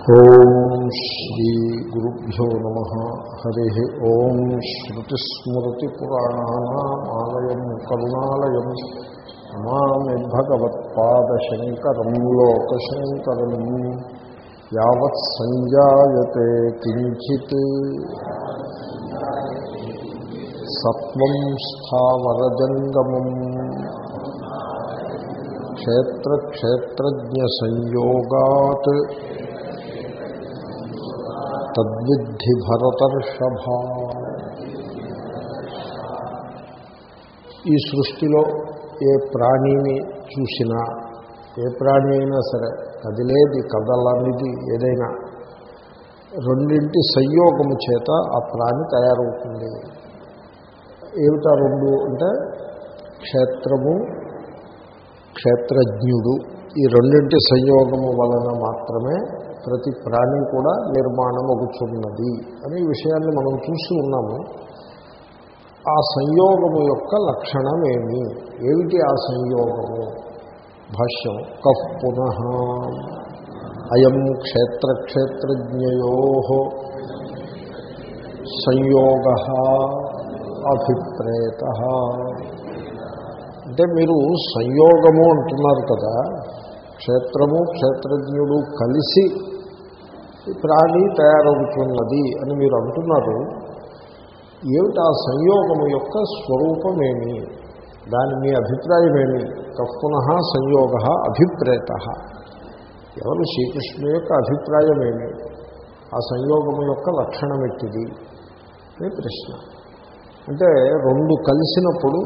ఓం శ్రీ గురుభ్యో నమ. హరి ఓం శ్రుతిస్మృతిపురాణానామాలయం కరుణాలయం. నమామి భగవత్పాదశంకరం లోకశంకరం. యావత్ సంజాయతే కించిత్. సత్వం స్థావరజంగమం. క్షేత్రక్షేత్రజ్ఞ సంయోగాత్. తద్విద్ధి భరతర్షభ ఈ సృష్టిలో ఏ ప్రాణిని చూసినా ఏ ప్రాణి అయినా సరే కదిలేది కదలనిది ఏదైనా రెండింటి సంయోగము చేత ఆ ప్రాణి తయారవుతుంది. ఏమిటా రెండు అంటే క్షేత్రము క్షేత్రజ్ఞుడు. ఈ రెండింటి సంయోగము వలన మాత్రమే ప్రతి ప్రాణి కూడా నిర్మాణం అవుతున్నది అనే విషయాన్ని మనం చూసి ఉన్నాము. ఆ సంయోగము యొక్క లక్షణమేమి? ఏమిటి ఆ సంయోగము? భాష్యం కఫ్ పునః అయం క్షేత్రక్షేత్రజ్ఞయో సంయోగ అభిప్రేత. అంటే మీరు సంయోగము అంటున్నారు కదా క్షేత్రము క్షేత్రజ్ఞుడు కలిసి ప్రాణి తయారవుతున్నది అని మీరు అంటున్నారు. ఏమిటి ఆ సంయోగము యొక్క స్వరూపమేమి? దాని మీ అభిప్రాయమేమి? కప్పున సంయోగ అభిప్రేత. ఎవరు శ్రీకృష్ణు యొక్క అభిప్రాయమేమి? ఆ సంయోగము యొక్క లక్షణం ఎట్టిది? అని ప్రశ్న. అంటే రెండు కలిసినప్పుడు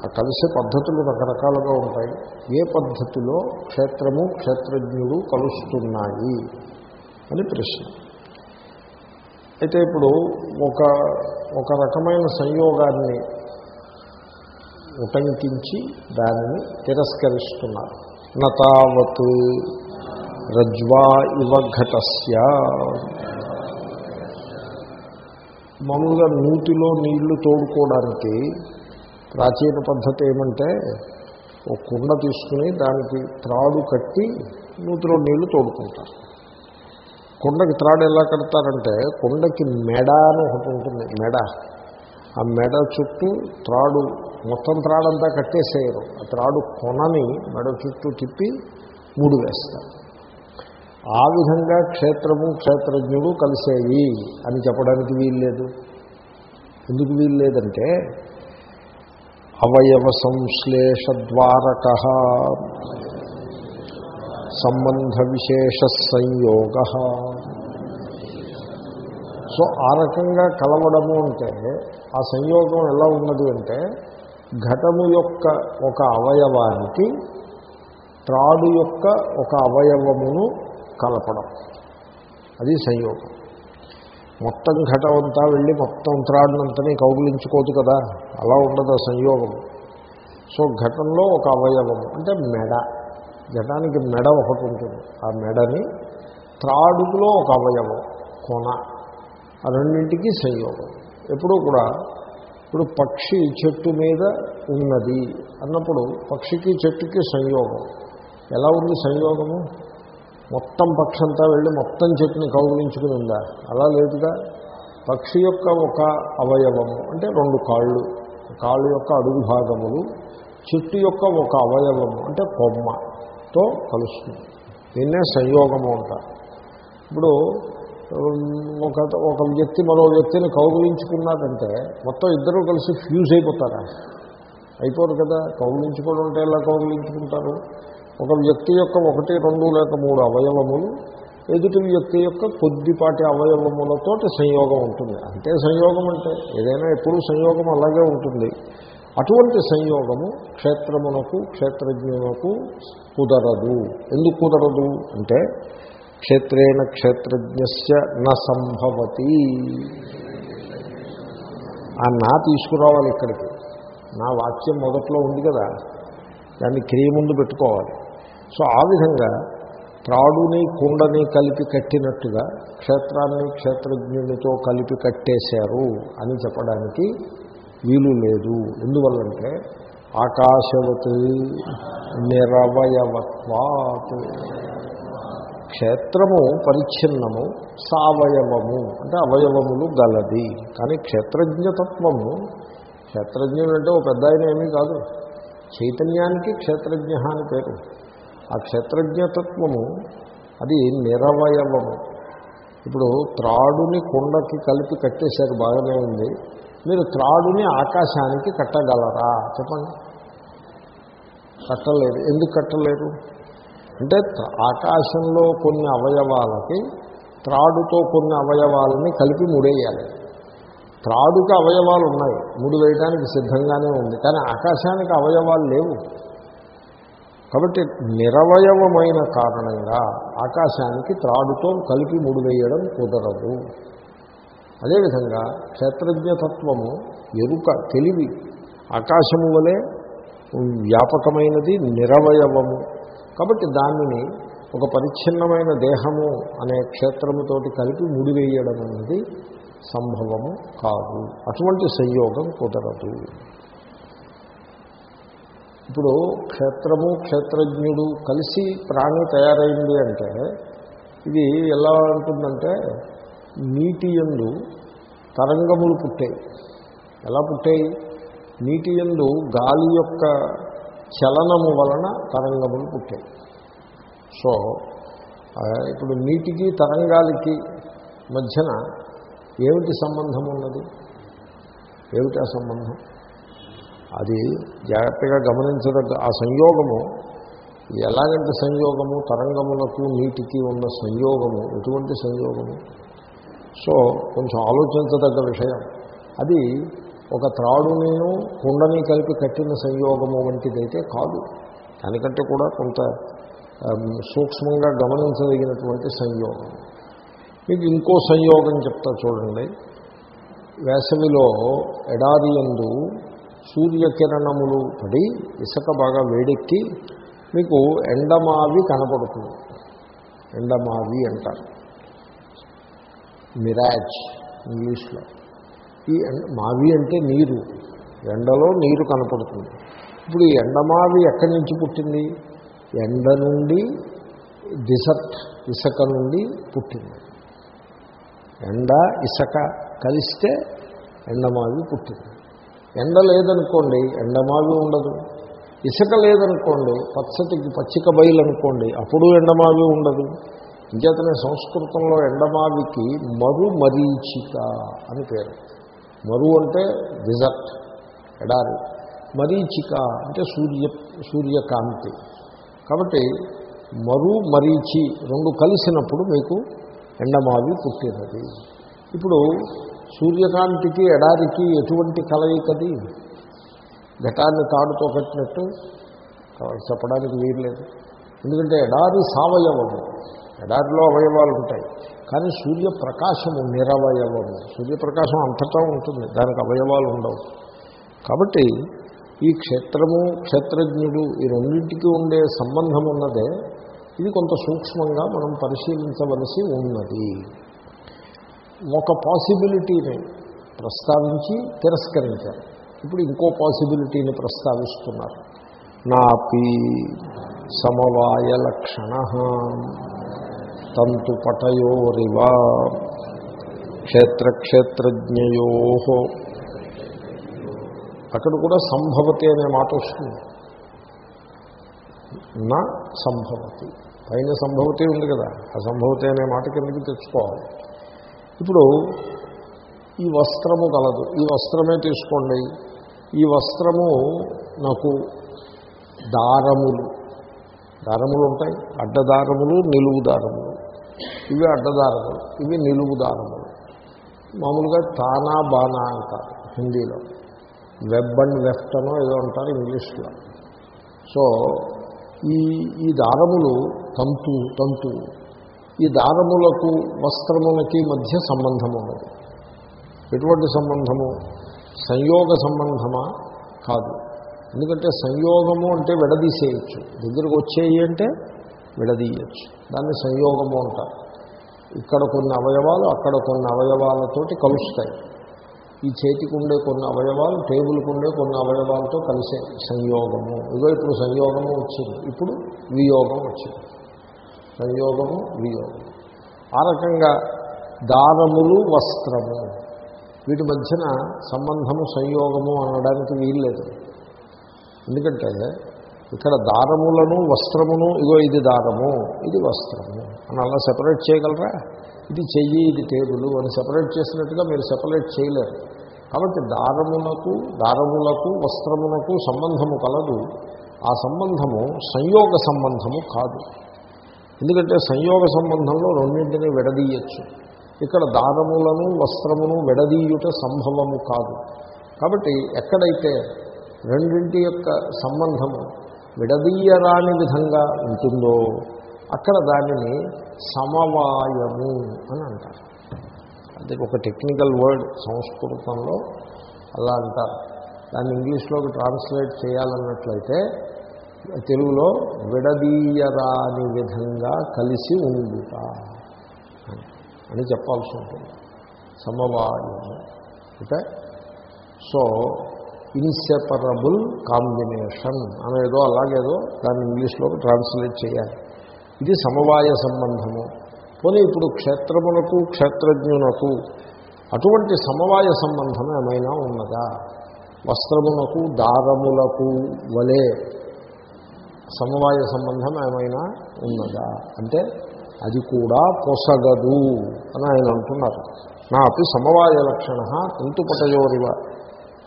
ఆ కలిసే పద్ధతులు రకరకాలుగా ఉంటాయి. ఏ పద్ధతిలో క్షేత్రము క్షేత్రజ్ఞుడు కలుస్తున్నాయి అని ప్రశ్న. అయితే ఇప్పుడు ఒక ఒక రకమైన సంయోగాన్ని ఉటంకించి దానిని తిరస్కరిస్తున్నారు. నతావత్ రజ్వా ఇవ ఘటస్య. మామూలుగా నూతిలో నీళ్ళు తోడుకోవడానికి ప్రాచీన పద్ధతి ఏమంటే ఒక కుండ తీసుకుని దానికి త్రాడు కట్టి నూతిలో నీళ్ళు తోడుకుంటారు. కుండకి త్రాడు ఎలా కడతారంటే కుండకి మెడ అని ఒకటి ఉంటుంది మెడ. ఆ మెడ చుట్టూ త్రాడు మొత్తం త్రాడంతా కట్టేసేయరు. ఆ త్రాడు కొనని మెడ చుట్టూ తిప్పి మూడు వేస్తారు. ఆ విధంగా క్షేత్రము క్షేత్రజ్ఞుడు కలిసేవి అని చెప్పడానికి వీల్లేదు. ఎందుకు వీల్లేదంటే అవయవ సంశ్లేష ద్వారక సంబంధ విశేష సంయోగ సో ఆ రకంగా కలవడము అంటే ఆ సంయోగం ఎలా ఉన్నది అంటే ఘటము యొక్క ఒక అవయవానికి త్రాడు యొక్క ఒక అవయవమును కలపడం. అది సంయోగం. మొత్తం ఘటమంతా వెళ్ళి మొత్తం త్రాడినంతని కౌగులించుకోదు కదా. అలా ఉండదు సంయోగం. సో ఘటంలో ఒక అవయవము అంటే మెడ. ఘటానికి మెడ ఒకటి ఉంటుంది. ఆ మెడని త్రాడులో ఒక అవయవం కొన. ఆ రెండింటికి సంయోగం. ఎప్పుడూ కూడా ఇప్పుడు పక్షి చెట్టు మీద ఉన్నది అన్నప్పుడు పక్షికి చెట్టుకి సంయోగం. ఎలా ఉంది సంయోగము? మొత్తం పక్షంతా వెళ్ళి మొత్తం చెట్టుని కౌగులించుకుని ఉందా? అలా లేదుగా. పక్షి యొక్క ఒక అవయవము అంటే రెండు కాళ్ళు కాళ్ళు యొక్క అడుగు భాగములు చెట్టు యొక్క ఒక అవయవము అంటే కొమ్మతో కలుస్తుంది. దీన్నే సంయోగము అంటారు ఇప్పుడు ఒక ఒక వ్యక్తి మరో వ్యక్తిని కౌగులించుకున్నారంటే మొత్తం ఇద్దరూ కలిసి ఫ్యూజ్ అయిపోతారా? అయిపోరు కదా. కౌగులించుకోవడం అంటే ఎలా కౌగులించుకుంటారు? ఒక వ్యక్తి యొక్క ఒకటి రెండు లేక మూడు అవయవములు ఎదుటి వ్యక్తి యొక్క కొద్దిపాటి అవయవములతోటి సంయోగం ఉంటుంది. అంతే సంయోగం అంటే ఏదైనా ఎప్పుడూ సంయోగం అలాగే ఉంటుంది. అటువంటి సంయోగము క్షేత్రమునకు క్షేత్రజ్ఞునకు కుదరదు. ఎందుకు కుదరదు? అంటే క్షేత్రేణ క్షేత్రజ్ఞస్య న సంభవతి. ఆ నా తీసుకురావాలి ఇక్కడికి. నా వాక్యం మొదట్లో ఉంది కదా. దాన్ని క్రియ ముందు పెట్టుకోవాలి. సో ఆ విధంగా త్రాడుని కుండని కలిపి కట్టినట్టుగా క్షేత్రాన్ని క్షేత్రజ్ఞునితో కలిపి కట్టేశారు అని చెప్పడానికి వీలు లేదు. ఎందువల్లంటే ఆకాశవత్ నిరవయవత్వాత్. క్షేత్రము పరిచ్ఛిన్నము సావయవము అంటే అవయవములు గలది. కానీ క్షేత్రజ్ఞతత్వము క్షేత్రజ్ఞుడు అంటే ఒక పెద్ద ఆయన ఏమీ కాదు. చైతన్యానికి క్షేత్రజ్ఞ అని పేరు. ఆ క్షేత్రజ్ఞతత్వము అది నిరవయవము. ఇప్పుడు త్రాడుని కొండకి కలిపి కట్టేశారు బాగానే ఉంది. మీరు త్రాడుని ఆకాశానికి కట్టగలరా? చెప్పండి. కట్టలేరు ఎందుకు కట్టలేరు అంటే ఆకాశంలో కొన్ని అవయవాలకి త్రాడుతో కొన్ని అవయవాలని కలిపి ముడేయాలి. త్రాడుకి అవయవాలు ఉన్నాయి. ముడి వేయడానికి సిద్ధంగానే ఉంది. కానీ ఆకాశానికి అవయవాలు లేవు. కాబట్టి నిరవయవమైన కారణంగా ఆకాశానికి త్రాడుతో కలిపి ముడివేయడం కుదరదు. అదేవిధంగా క్షేత్రజ్ఞతత్వము ఎరుక తెలివి ఆకాశము వలె వ్యాపకమైనది నిరవయవము. కాబట్టి దానిని ఒక పరిచ్ఛిన్నమైన దేహము అనే క్షేత్రముతోటి కలిపి ముడివేయడం అనేది సంభవము కాదు. అటువంటి సంయోగం కుదరదు. ఇప్పుడు క్షేత్రము క్షేత్రజ్ఞుడు కలిసి ప్రాణి తయారైంది అంటే ఇది ఎలా ఉంటుందంటే నీటి ఎందు తరంగములు పుట్టాయి. ఎలా పుట్టాయి? నీటి ఎందు గాలి యొక్క చలనము వలన తరంగములు పుట్టాయి. సో ఇప్పుడు నీటికి తరంగాలకి మధ్యన ఏమిటి సంబంధం ఉన్నది? ఏమిటి ఆ సంబంధం? అది జాగ్రత్తగా గమనించదగ్గ ఆ సంయోగము ఇది ఎలాగంటే సంయోగము తరంగములకు నీటికి ఉన్న సంయోగము ఎటువంటి సంయోగము? సో కొంచెం ఆలోచించదగ్గ విషయం. అది ఒక త్రాడునిను కుండని కలిపి కట్టిన సంయోగము వంటిదైతే కాదు. దానికంటే కూడా కొంత సూక్ష్మంగా గమనించదగినటువంటి సంయోగం. మీకు ఇంకో సంయోగం చెప్తా చూడండి. వేసవిలో ఎడారి యందు సూర్యకిరణములు పడి ఇసుక బాగా వేడెక్కి మీకు ఎండమావి కనపడుతుంది. ఎండమావి అంటారు మిరాజ్ ఇంగ్లీష్లో. ఈ ఎండ మావి అంటే నీరు. ఎండలో నీరు కనపడుతుంది. ఇప్పుడు ఈ ఎండమావి ఎక్కడి నుంచి పుట్టింది? ఎండ నుండి డిసర్ట్ ఇసుక నుండి పుట్టింది. ఎండ ఇసుక కలిస్తే ఎండమావి పుట్టింది. ఎండ లేదనుకోండి ఎండమావి ఉండదు. ఇసుక లేదనుకోండి పచ్చటికి పచ్చిక బయలనుకోండి అప్పుడు ఎండమావి ఉండదు. ఇంకేతనే సంస్కృతంలో ఎండమావికి మరు మరీచిక అని పేరు. మరు అంటే డిజర్ట్ ఎడారి. మరీచిక అంటే సూర్య సూర్యకాంతి. కాబట్టి మరు మరీచి రెండు కలిసినప్పుడు మీకు ఎండమావి పుట్టినది. ఇప్పుడు సూర్యకాంతికి ఎడారికి ఎటువంటి కలయికది? ఘటాన్ని తాడుతో కట్టినట్టు చెప్పడానికి వీర్లేదు ఎందుకంటే ఎడారి సవయవము. ఎడారిలో అవయవాలు ఉంటాయి. కానీ సూర్యప్రకాశము నిరవయవము. సూర్యప్రకాశం అంతటా ఉంటుంది. దానికి అవయవాలు ఉండవు. కాబట్టి ఈ క్షేత్రము క్షేత్రజ్ఞుడు ఈ రెండింటికి ఉండే సంబంధం ఉన్నదే. ఇది కొంత సూక్ష్మంగా మనం పరిశీలించవలసి ఉన్నది. ఒక పాసిబిలిటీని ప్రస్తావించి తిరస్కరించారు. ఇప్పుడు ఇంకో పాసిబిలిటీని ప్రస్తావిస్తున్నారు. నాపి సమవాయ లక్షణ తంతుపటయోరివ క్షేత్రక్షేత్రజ్ఞయో. అక్కడ కూడా సంభవతి అనే మాట వస్తుంది. నా సంభవతి. పైన సంభవతి ఉంది కదా ఆ సంభవతి అనే మాట కిందకి తెచ్చుకోవాలి. ఇప్పుడు ఈ వస్త్రము కలదు. ఈ వస్త్రమే తీసుకోండి. ఈ వస్త్రము నాకు దారములు. దారములు ఉంటాయి. అడ్డదారములు నిలువు దారములు. ఇవి అడ్డదారములు. ఇవి నిలువు దారములు. మామూలుగా తానా బానా అంటారు హిందీలో. వెబ్ అండ్ వెఫ్ట్ అనో ఏదో అంటారు ఇంగ్లీష్లో. సో ఈ ఈ దారములు తంతు తంతు ఈ దారములకు వస్త్రములకి మధ్య సంబంధం ఉన్నది ఎటువంటి సంబంధము? సంయోగ సంబంధమా? కాదు. ఎందుకంటే సంయోగము అంటే విడదీసేయచ్చు. దగ్గరకు వచ్చేయి అంటే విడదీయచ్చు. దాన్ని సంయోగము అంటారు. ఇక్కడ కొన్ని అవయవాలు అక్కడ కొన్ని అవయవాలతోటి కలుస్తాయి. ఈ చేతికి ఉండే కొన్ని అవయవాలు టేబుల్కి ఉండే కొన్ని అవయవాలతో కలిసే సంయోగము. ఇదో ఇప్పుడు సంయోగము వచ్చింది. ఇప్పుడు వియోగం వచ్చింది. సంయోగము వియోగము ఆ రకంగా దారములు వస్త్రము. వీటి మధ్యన సంబంధము సంయోగము అనడానికి వీల్లేదు. ఎందుకంటే ఇక్కడ దారములను వస్త్రమును ఇగో ఇది దారము ఇది వస్త్రము అని అలా సెపరేట్ చేయగలరా? ఇది చెయ్యి ఇది టేబుల్ అని సెపరేట్ చేసినట్టుగా మీరు సెపరేట్ చేయలేరు. కాబట్టి దారములకు దారములకు వస్త్రమునకు సంబంధము కలదు. ఆ సంబంధము సంయోగ సంబంధము కాదు. ఎందుకంటే సంయోగ సంబంధంలో రెండింటిని విడదీయచ్చు. ఇక్కడ దానములను వస్త్రమును విడదీయుట సంభవము కాదు. కాబట్టి ఎక్కడైతే రెండింటి యొక్క సంబంధము విడదీయరాని విధంగా ఉంటుందో అక్కడ దానిని సమవాయము అని అంటారు. అది ఒక టెక్నికల్ వర్డ్ సంస్కృతంలో అలా అంటారు. దాన్ని ఇంగ్లీష్లోకి ట్రాన్స్లేట్ చేయాలన్నట్లయితే తెలుగులో విడదీయరాని విధంగా కలిసి ఉండుట అని చెప్పాల్సి ఉంటుంది. సమవాయము ఓకే సో ఇన్సెపరబుల్ కాంబినేషన్ అనేదో అలాగేదో దాన్ని ఇంగ్లీష్లోకి ట్రాన్స్లేట్ చేయాలి. ఇది సమవాయ సంబంధము. పోనీ ఇప్పుడు క్షేత్రమునకు క్షేత్రజ్ఞునకు అటువంటి సమవాయ సంబంధం ఏమైనా ఉన్నదా? వస్త్రమునకు దారములకు వలే సమవాయ సంబంధం ఏమైనా ఉన్నదా? అంటే అది కూడా పొసగదు అని ఆయన అంటున్నారు. నా అతి సమవాయ లక్షణ ఇంతుపటయోరివ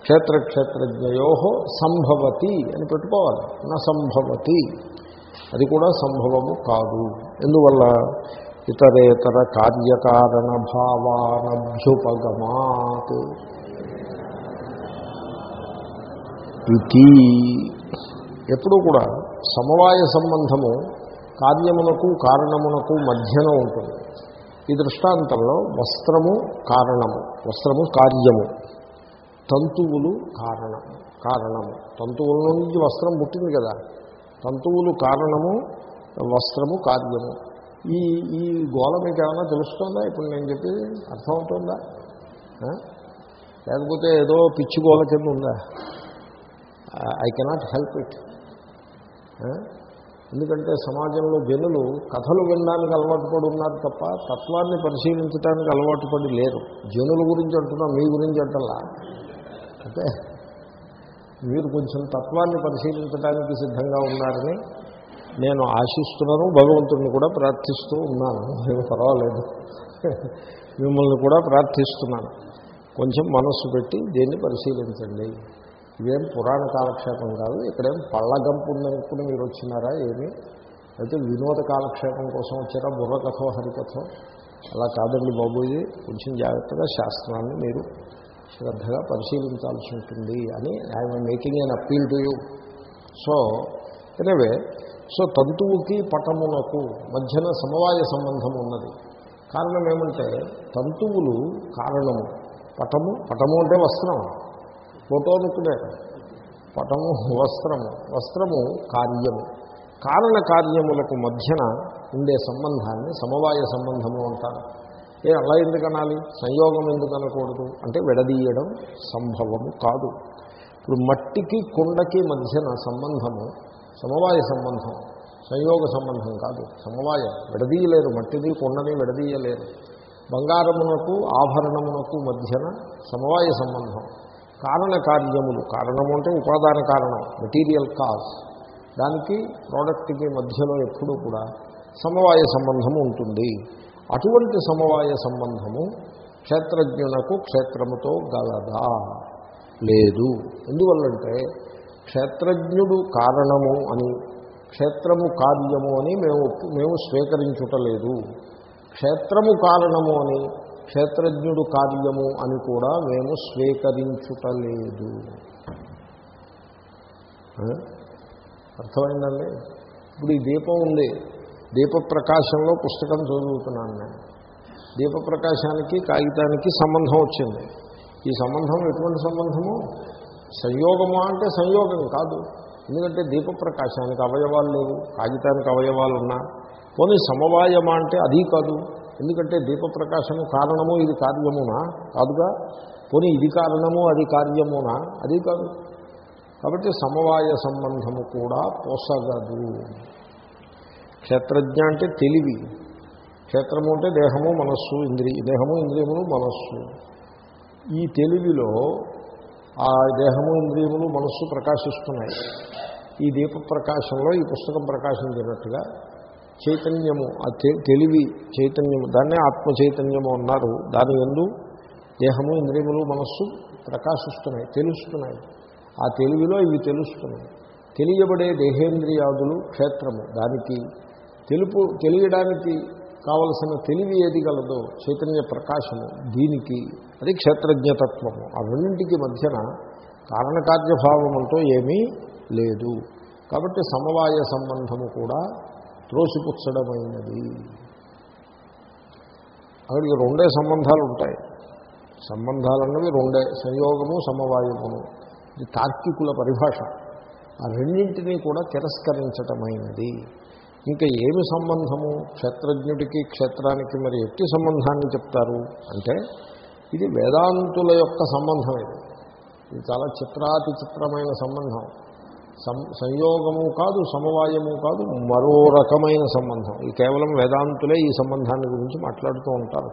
క్షేత్రక్షేత్రజ్ఞయో సంభవతి అని పెట్టుకోవాలి. నా సంభవతి. అది కూడా సంభవము కాదు. ఎందువల్ల? ఇతరేతర కార్యకారణ భావానభ్యుపగమాత్ ఇది ఎప్పుడూ కూడా సమవాయ సంబంధము కార్యమునకు కారణమునకు మధ్యన ఉంటుంది. ఈ దృష్టాంతంలో వస్త్రము కారణము వస్త్రము కార్యము తంతువులు కారణం కారణము. తంతువుల నుంచి వస్త్రం పుట్టింది కదా. తంతువులు కారణము వస్త్రము కార్యము. ఈ ఈ గోళ మీకు ఏమైనా తెలుస్తుందా? ఇప్పుడు నేను చెప్పేది అర్థమవుతుందా? లేకపోతే ఏదో పిచ్చి గోళ కింద ఉందా? I cannot help it. ఎందుకంటే సమాజంలో జనులు కథలు వినడానికి అలవాటు పడి ఉన్నారు తప్ప తత్వాన్ని పరిశీలించడానికి అలవాటు పడి లేరు. జనుల గురించి అంటున్నా మీ గురించి అంటలా? అంటే మీరు కొంచెం తత్వాన్ని పరిశీలించడానికి సిద్ధంగా ఉన్నారని నేను ఆశిస్తున్నాను భగవంతుడిని కూడా ప్రార్థిస్తూ ఉన్నాను. నేను పర్వాలేదు. మిమ్మల్ని కూడా ప్రార్థిస్తున్నాను. కొంచెం మనస్సు పెట్టి దీన్ని పరిశీలించండి? ఇదేం పురాణ కాలక్షేపం కాదు ఇక్కడేం పళ్ళగంపు ఉందనుకుని మీరు వచ్చినారా ఏమి? అయితే వినోద కాలక్షేపం కోసం వచ్చారా? బుర్రకథో హరికథో అలా కాదండి బాబు ఇది. కొంచెం జాగ్రత్తగా శాస్త్రాన్ని మీరు శ్రద్ధగా పరిశీలించాల్సి ఉంటుంది అని I'm making an appeal to you so anyway so తంతువుకి పటమునకు మధ్యన సమవాయ సంబంధం ఉన్నది. కారణం ఏమంటే తంతువులు కారణము. పటము పటము అంటే వస్త్రం. ఫోటోనుకునే పటము వస్త్రము. వస్త్రము కార్యము. కారణ కార్యములకు మధ్యన ఉండే సంబంధాన్ని సమవాయ సంబంధము అంటారు. ఏ అలా ఎందుకు అనాలి? సంయోగం ఎందుకు అనకూడదు? అంటే విడదీయడం సంభవము కాదు. ఇప్పుడు మట్టికి కుండకి మధ్యన సంబంధము సమవాయ సంబంధం సంయోగ సంబంధం కాదు. సమవాయం. విడదీయలేరు. మట్టిది కుండని విడదీయలేరు. బంగారమునకు ఆభరణమునకు మధ్యన సమవాయ సంబంధం. కారణ కార్యములు. కారణము అంటే ఉపాదాన కారణం మెటీరియల్ కాజ్ దానికి ప్రోడక్ట్కి మధ్యలో ఎప్పుడూ కూడా సమవాయ సంబంధము ఉంటుంది. అటువంటి సమవాయ సంబంధము క్షేత్రజ్ఞునకు క్షేత్రముతో గలదా? లేదు. ఎందువల్లంటే క్షేత్రజ్ఞుడు కారణము అని క్షేత్రము కార్యము అని మేము మేము స్వీకరించుటలేదు. క్షేత్రము కారణము అని క్షేత్రజ్ఞుడు కార్యము అని కూడా మేము స్వీకరించుటలేదు. అర్థమైందండి? ఇప్పుడు ఈ దీపం ఉంది. దీప ప్రకాశంలో పుస్తకం చదువుతున్నాను నేను. దీప ప్రకాశానికి కాగితానికి సంబంధం వచ్చింది. ఈ సంబంధం ఎటువంటి సంబంధము? సంయోగమా అంటే సంయోగం కాదు. ఎందుకంటే దీప ప్రకాశానికి అవయవాలు లేవు. కాగితానికి అవయవాలు ఉన్నా పోనీ సమవాయమా అంటే అది కాదు. ఎందుకంటే దీప ప్రకాశము కారణము ఇది కార్యమునా? కాదుగా. పోనీ ఇది కారణము అది కార్యమునా? అది కాదు. కాబట్టి సమవాయ సంబంధము కూడా పోసగదు. క్షేత్రజ్ఞ అంటే తెలివి. క్షేత్రము అంటే దేహము మనస్సు ఇంద్రియ దేహము ఇంద్రియములు మనస్సు. ఈ తెలివిలో ఆ దేహము ఇంద్రియములు మనస్సు ప్రకాశిస్తున్నాయి. ఈ దీప ప్రకాశంలో ఈ పుస్తకం ప్రకాశించినట్టుగా చైతన్యము ఆ తె- తెలివి చైతన్యము దాన్నే ఆత్మ చైతన్యము అన్నారు. దాని ఎందు దేహము ఇంద్రియములు మనస్సు ప్రకాశిస్తున్నాయి తెలుస్తున్నాయి. ఆ తెలివిలో ఇవి తెలుస్తున్నాయి. తెలియబడే దేహేంద్రియాదులు క్షేత్రము. దానికి తెలుపు తెలియడానికి కావలసిన తెలివి ఏది గలదో చైతన్య ప్రకాశము దీనికి అది క్షేత్రజ్ఞతత్వము. ఆ రెండింటికి మధ్యన కారణకార్యభావం అంటూ ఏమీ లేదు. కాబట్టి సమవాయ సంబంధము కూడా త్రోసిపుచ్చడమైనది అక్కడికి రెండే సంబంధాలు ఉంటాయి సంబంధాలు అన్నవి రెండే సంయోగము సమవాయమును. ఇది తార్కికుల పరిభాష. ఆ రెండింటినీ కూడా తిరస్కరించటమైనది. ఇంకా ఏమి సంబంధము? క్షేత్రజ్ఞుడికి క్షేత్రానికి మరి ఎట్టి సంబంధాన్ని చెప్తారు? అంటే ఇది వేదాంతుల యొక్క సంబంధం ఇది. ఇది చాలా చిత్రాతి చిత్రమైన సంబంధం. సంయోగము కాదు సమవాయము కాదు మరో రకమైన సంబంధం. ఇది కేవలం వేదాంతులే ఈ సంబంధాన్ని గురించి మాట్లాడుతూ ఉంటారు.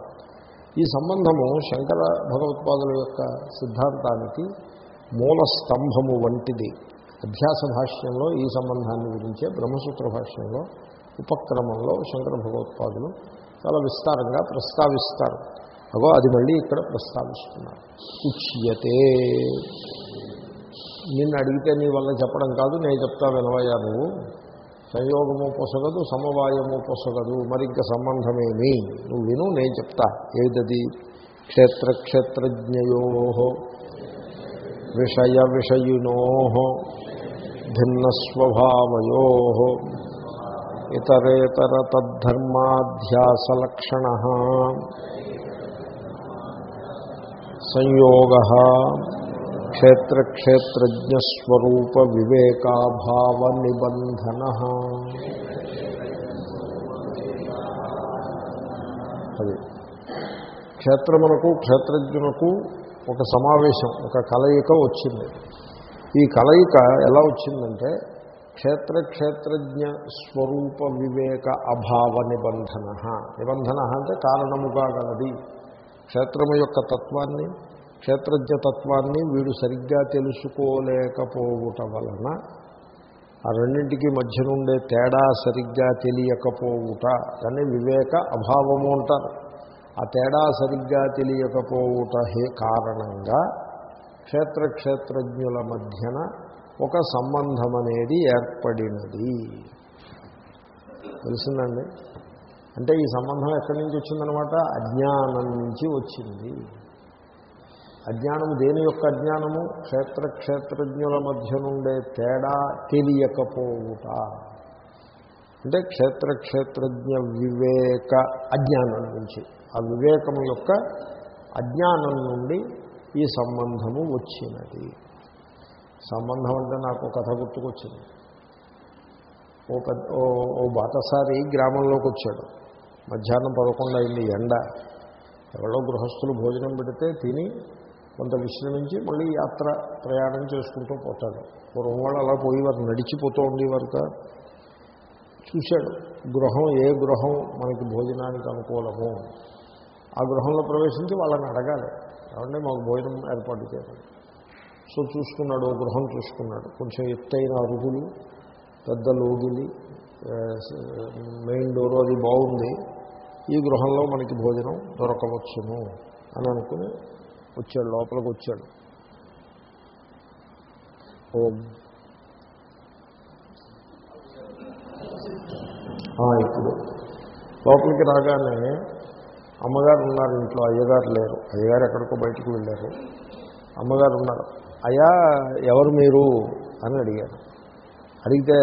ఈ సంబంధము శంకర భగవత్పాదుల యొక్క సిద్ధాంతానికి మూల స్తంభము వంటిది. అధ్యాస భాష్యంలో ఈ సంబంధాన్ని గురించే బ్రహ్మసూత్ర భాష్యంలో ఉపక్రమంలో శంకర భగవత్పాదులు చాలా విస్తారంగా ప్రస్తావిస్తారు. అగో అది మళ్ళీ ఇక్కడ ప్రస్తావిస్తున్నారు. ఉచ్యతే. నిన్ను అడిగితే నీ వల్ల చెప్పడం కాదు నేను చెప్తా వినవయ్యా నువ్వు. సంయోగము పొసగదు సమవాయము పొసగదు మరి ఇంకా సంబంధమేమి. నువ్వు విను నేను చెప్తా. ఏదది క్షేత్రక్షేత్రజ్ఞయో విషయ విషయునో భిన్నస్వభావయో ఇతరేతర తద్ధర్మాధ్యాసలక్షణ. సంయోగ క్షేత్రక్షేత్రజ్ఞస్వరూప వివేకాభావ నిబంధన అది. క్షేత్రమునకు క్షేత్రజ్ఞునకు ఒక సమావేశం ఒక కలయిక వచ్చింది. ఈ కలయిక ఎలా వచ్చిందంటే క్షేత్ర క్షేత్రజ్ఞ స్వరూప వివేక అభావ నిబంధన నిబంధన అంటే కారణముగా గలది. క్షేత్రము యొక్క తత్వాన్ని క్షేత్రజ్ఞతత్వాన్ని వీడు సరిగ్గా తెలుసుకోలేకపోవుట వలన ఆ రెండింటికి మధ్య నుండే తేడా సరిగ్గా తెలియకపోవుట దాన్ని వివేక అభావము అంటారు. ఆ తేడా సరిగ్గా తెలియకపోవుట హే కారణంగా క్షేత్ర క్షేత్రజ్ఞుల మధ్యన ఒక సంబంధం అనేది ఏర్పడినది తెలిసిందండి? అంటే ఈ సంబంధం ఎక్కడి నుంచి వచ్చిందనమాట? అజ్ఞానం నుంచి వచ్చింది. అజ్ఞానము దేని యొక్క అజ్ఞానము? క్షేత్ర క్షేత్రజ్ఞుల మధ్య నుండే తేడా తెలియకపోవుట. అంటే క్షేత్ర క్షేత్రజ్ఞ వివేక అజ్ఞానం నుంచి. ఆ వివేకం యొక్క అజ్ఞానం నుండి ఈ సంబంధము వచ్చినది. సంబంధం అంటే నాకు కథ గుర్తుకొచ్చింది. ఓ పెద్ద ఓ ఓ బాటసారి గ్రామంలోకి వచ్చాడు. మధ్యాహ్నం పదకొండు అయింది ఎండ. ఎవరో గృహస్థులు భోజనం పెడితే తిని కొంత విశ్రమించి మళ్ళీ యాత్ర ప్రయాణం చేసుకుంటూ పోతాడు. పూర్వం వాళ్ళు అలా పోయేవారు నడిచిపోతూ ఉండేవారుక చూశాడు గృహం ఏ గృహం మనకి భోజనానికి అనుకూలము? ఆ గృహంలో ప్రవేశించి వాళ్ళని అడగాలి. కాబట్టి మాకు భోజనం ఏర్పాటు చేయాలి సో చూసుకున్నాడు గృహం చూసుకున్నాడు కొంచెం ఎత్తైన అరుగులు పెద్ద లోగిలి మెయిన్ డోర్ అది బాగుంది. ఈ గృహంలో మనకి భోజనం దొరకవచ్చును అని అనుకుని వచ్చాడు లోపలికి వచ్చాడు. ఓం. ఇప్పుడు లోపలికి రాగానే అమ్మగారు ఉన్నారు ఇంట్లో అయ్యగారు లేరు. అయ్యగారు ఎక్కడికో బయటకు వెళ్ళారు. అమ్మగారు ఉన్నారు. అయ్యా ఎవరు మీరు? అని అడిగారు. అడిగితే